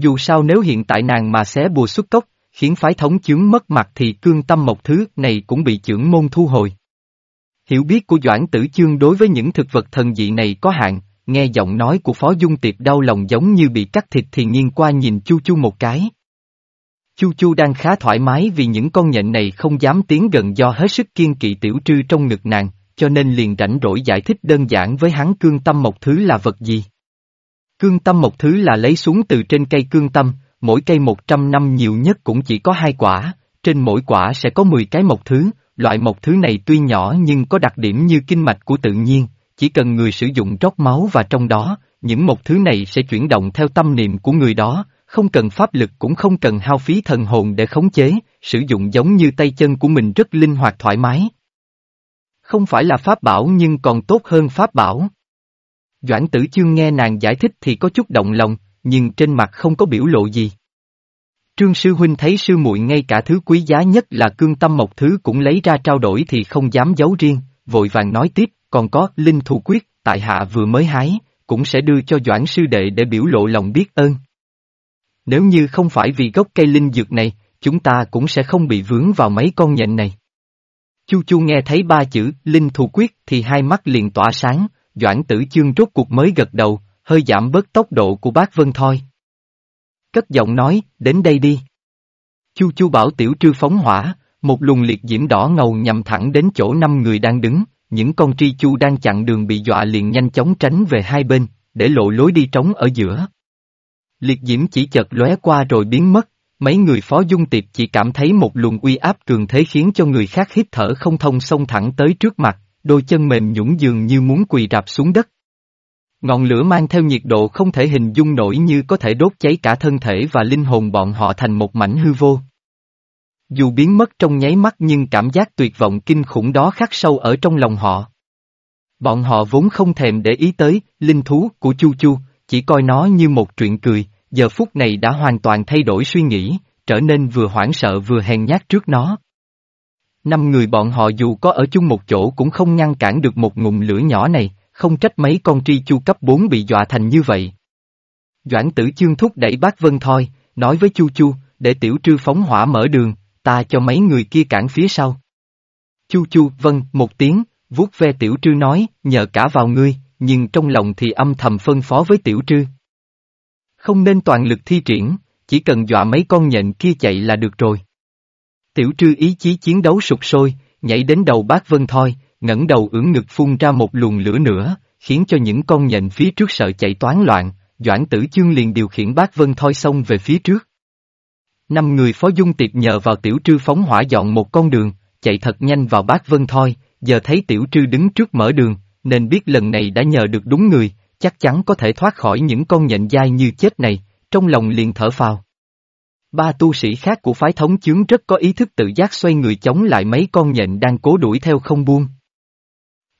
Dù sao nếu hiện tại nàng mà xé bùa xuất cốc, khiến phái thống chướng mất mặt thì cương tâm một thứ này cũng bị trưởng môn thu hồi. Hiểu biết của Doãn Tử Chương đối với những thực vật thần dị này có hạn, nghe giọng nói của Phó Dung Tiệp đau lòng giống như bị cắt thịt thì nghiêng qua nhìn Chu Chu một cái. Chu Chu đang khá thoải mái vì những con nhện này không dám tiến gần do hết sức kiên kỵ tiểu trư trong ngực nàng, cho nên liền rảnh rỗi giải thích đơn giản với hắn cương tâm một thứ là vật gì. Cương tâm một thứ là lấy xuống từ trên cây cương tâm, mỗi cây một trăm năm nhiều nhất cũng chỉ có hai quả, trên mỗi quả sẽ có 10 cái một thứ, loại một thứ này tuy nhỏ nhưng có đặc điểm như kinh mạch của tự nhiên, chỉ cần người sử dụng rót máu và trong đó, những một thứ này sẽ chuyển động theo tâm niệm của người đó, không cần pháp lực cũng không cần hao phí thần hồn để khống chế, sử dụng giống như tay chân của mình rất linh hoạt thoải mái. Không phải là pháp bảo nhưng còn tốt hơn pháp bảo. Doãn tử chương nghe nàng giải thích thì có chút động lòng, nhưng trên mặt không có biểu lộ gì. Trương sư huynh thấy sư muội ngay cả thứ quý giá nhất là cương tâm một thứ cũng lấy ra trao đổi thì không dám giấu riêng, vội vàng nói tiếp, còn có linh thù quyết, tại hạ vừa mới hái, cũng sẽ đưa cho doãn sư đệ để biểu lộ lòng biết ơn. Nếu như không phải vì gốc cây linh dược này, chúng ta cũng sẽ không bị vướng vào mấy con nhện này. Chu Chu nghe thấy ba chữ linh thù quyết thì hai mắt liền tỏa sáng, Doãn tử chương rốt cuộc mới gật đầu, hơi giảm bớt tốc độ của bác Vân Thoi. Cất giọng nói, đến đây đi. Chu Chu bảo tiểu trư phóng hỏa, một luồng liệt diễm đỏ ngầu nhằm thẳng đến chỗ năm người đang đứng, những con tri chu đang chặn đường bị dọa liền nhanh chóng tránh về hai bên, để lộ lối đi trống ở giữa. Liệt diễm chỉ chợt lóe qua rồi biến mất, mấy người phó dung tiệp chỉ cảm thấy một luồng uy áp cường thế khiến cho người khác hít thở không thông xông thẳng tới trước mặt, đôi chân mềm nhũng dường như muốn quỳ rạp xuống đất. Ngọn lửa mang theo nhiệt độ không thể hình dung nổi như có thể đốt cháy cả thân thể và linh hồn bọn họ thành một mảnh hư vô. Dù biến mất trong nháy mắt nhưng cảm giác tuyệt vọng kinh khủng đó khắc sâu ở trong lòng họ. Bọn họ vốn không thèm để ý tới linh thú của Chu Chu, chỉ coi nó như một chuyện cười, giờ phút này đã hoàn toàn thay đổi suy nghĩ, trở nên vừa hoảng sợ vừa hèn nhát trước nó. Năm người bọn họ dù có ở chung một chỗ cũng không ngăn cản được một ngụm lửa nhỏ này, không trách mấy con tri chu cấp 4 bị dọa thành như vậy. Doãn tử chương thúc đẩy bác Vân Thoi, nói với Chu Chu, để tiểu trư phóng hỏa mở đường, ta cho mấy người kia cản phía sau. Chu Chu, vâng, một tiếng, vuốt ve tiểu trư nói, nhờ cả vào ngươi, nhưng trong lòng thì âm thầm phân phó với tiểu trư. Không nên toàn lực thi triển, chỉ cần dọa mấy con nhện kia chạy là được rồi. Tiểu trư ý chí chiến đấu sụp sôi, nhảy đến đầu bác Vân Thoi, ngẩng đầu ưỡn ngực phun ra một luồng lửa nữa, khiến cho những con nhện phía trước sợ chạy toán loạn, Doãn Tử Chương liền điều khiển bác Vân Thoi xông về phía trước. Năm người phó dung tiệp nhờ vào tiểu trư phóng hỏa dọn một con đường, chạy thật nhanh vào bác Vân Thoi, giờ thấy tiểu trư đứng trước mở đường, nên biết lần này đã nhờ được đúng người, chắc chắn có thể thoát khỏi những con nhện dai như chết này, trong lòng liền thở phào. Ba tu sĩ khác của phái thống chướng rất có ý thức tự giác xoay người chống lại mấy con nhện đang cố đuổi theo không buông.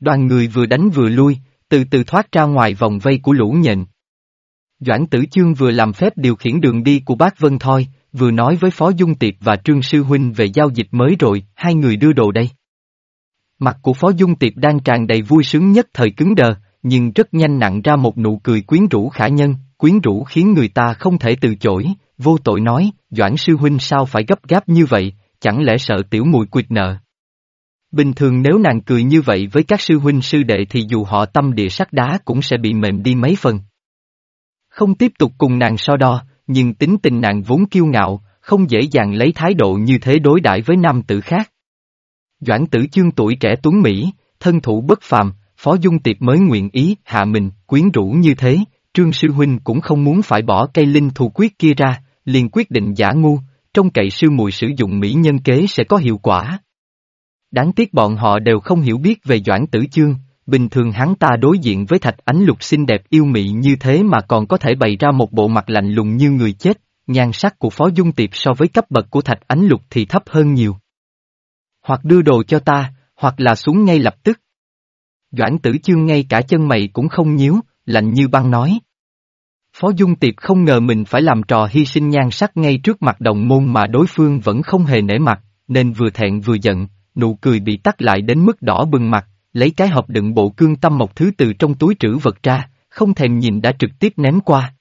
Đoàn người vừa đánh vừa lui, từ từ thoát ra ngoài vòng vây của lũ nhện. Doãn tử chương vừa làm phép điều khiển đường đi của bác Vân Thoi, vừa nói với Phó Dung Tiệp và Trương Sư Huynh về giao dịch mới rồi, hai người đưa đồ đây. Mặt của Phó Dung Tiệp đang tràn đầy vui sướng nhất thời cứng đờ, nhưng rất nhanh nặng ra một nụ cười quyến rũ khả nhân, quyến rũ khiến người ta không thể từ chối, vô tội nói, Doãn Sư Huynh sao phải gấp gáp như vậy, chẳng lẽ sợ tiểu mùi quyệt nợ. Bình thường nếu nàng cười như vậy với các sư huynh sư đệ thì dù họ tâm địa sắt đá cũng sẽ bị mềm đi mấy phần. Không tiếp tục cùng nàng so đo, nhưng tính tình nàng vốn kiêu ngạo, không dễ dàng lấy thái độ như thế đối đãi với nam tử khác. Doãn tử chương tuổi trẻ tuấn Mỹ, thân thủ bất phàm, Phó Dung Tiệp mới nguyện ý hạ mình, quyến rũ như thế, Trương Sư Huynh cũng không muốn phải bỏ cây linh thù quyết kia ra, liền quyết định giả ngu, trong cậy sư mùi sử dụng mỹ nhân kế sẽ có hiệu quả. Đáng tiếc bọn họ đều không hiểu biết về Doãn Tử Chương, bình thường hắn ta đối diện với thạch ánh lục xinh đẹp yêu mị như thế mà còn có thể bày ra một bộ mặt lạnh lùng như người chết, nhan sắc của Phó Dung Tiệp so với cấp bậc của thạch ánh lục thì thấp hơn nhiều. Hoặc đưa đồ cho ta, hoặc là xuống ngay lập tức. Doãn Tử Chương ngay cả chân mày cũng không nhíu, lạnh như băng nói. Phó Dung Tiệp không ngờ mình phải làm trò hy sinh nhan sắc ngay trước mặt đồng môn mà đối phương vẫn không hề nể mặt, nên vừa thẹn vừa giận, nụ cười bị tắt lại đến mức đỏ bừng mặt, lấy cái hộp đựng bộ cương tâm một thứ từ trong túi trữ vật ra, không thèm nhìn đã trực tiếp ném qua.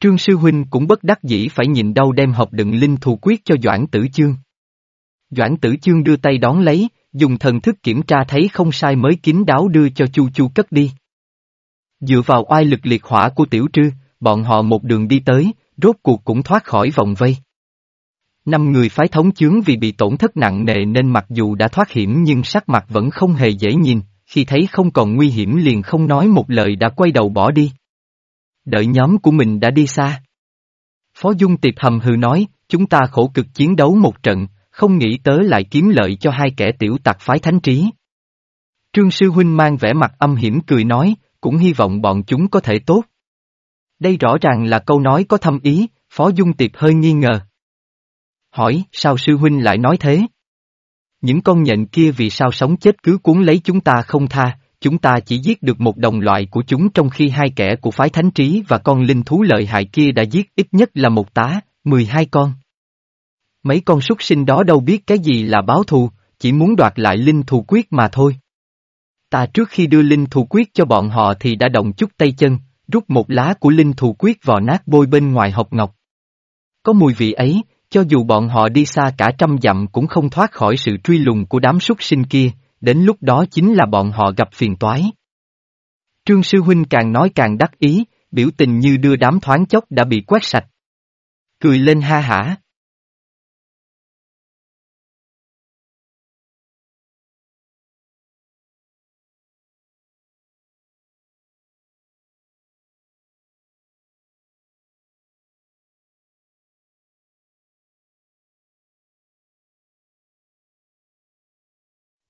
Trương Sư Huynh cũng bất đắc dĩ phải nhìn đâu đem hộp đựng linh thù quyết cho Doãn Tử Chương. Doãn Tử Chương đưa tay đón lấy, dùng thần thức kiểm tra thấy không sai mới kín đáo đưa cho Chu Chu cất đi. Dựa vào oai lực liệt hỏa của tiểu trư, bọn họ một đường đi tới, rốt cuộc cũng thoát khỏi vòng vây. Năm người phái thống chướng vì bị tổn thất nặng nề nên mặc dù đã thoát hiểm nhưng sắc mặt vẫn không hề dễ nhìn, khi thấy không còn nguy hiểm liền không nói một lời đã quay đầu bỏ đi. Đợi nhóm của mình đã đi xa. Phó Dung Tiệp hầm hừ nói, chúng ta khổ cực chiến đấu một trận, không nghĩ tới lại kiếm lợi cho hai kẻ tiểu tặc phái thánh trí. Trương Sư Huynh mang vẻ mặt âm hiểm cười nói, cũng hy vọng bọn chúng có thể tốt. Đây rõ ràng là câu nói có thâm ý, Phó Dung Tiệp hơi nghi ngờ. Hỏi, sao sư huynh lại nói thế? Những con nhện kia vì sao sống chết cứ cuốn lấy chúng ta không tha, chúng ta chỉ giết được một đồng loại của chúng trong khi hai kẻ của phái thánh trí và con linh thú lợi hại kia đã giết ít nhất là một tá, mười hai con. Mấy con súc sinh đó đâu biết cái gì là báo thù, chỉ muốn đoạt lại linh thù quyết mà thôi. Ta trước khi đưa linh thù quyết cho bọn họ thì đã động chút tay chân, rút một lá của linh thù quyết vò nát bôi bên ngoài hộp ngọc. Có mùi vị ấy, cho dù bọn họ đi xa cả trăm dặm cũng không thoát khỏi sự truy lùng của đám súc sinh kia, đến lúc đó chính là bọn họ gặp phiền toái. Trương Sư Huynh càng nói càng đắc ý, biểu tình như đưa đám thoáng chốc đã bị quét sạch. Cười lên ha hả.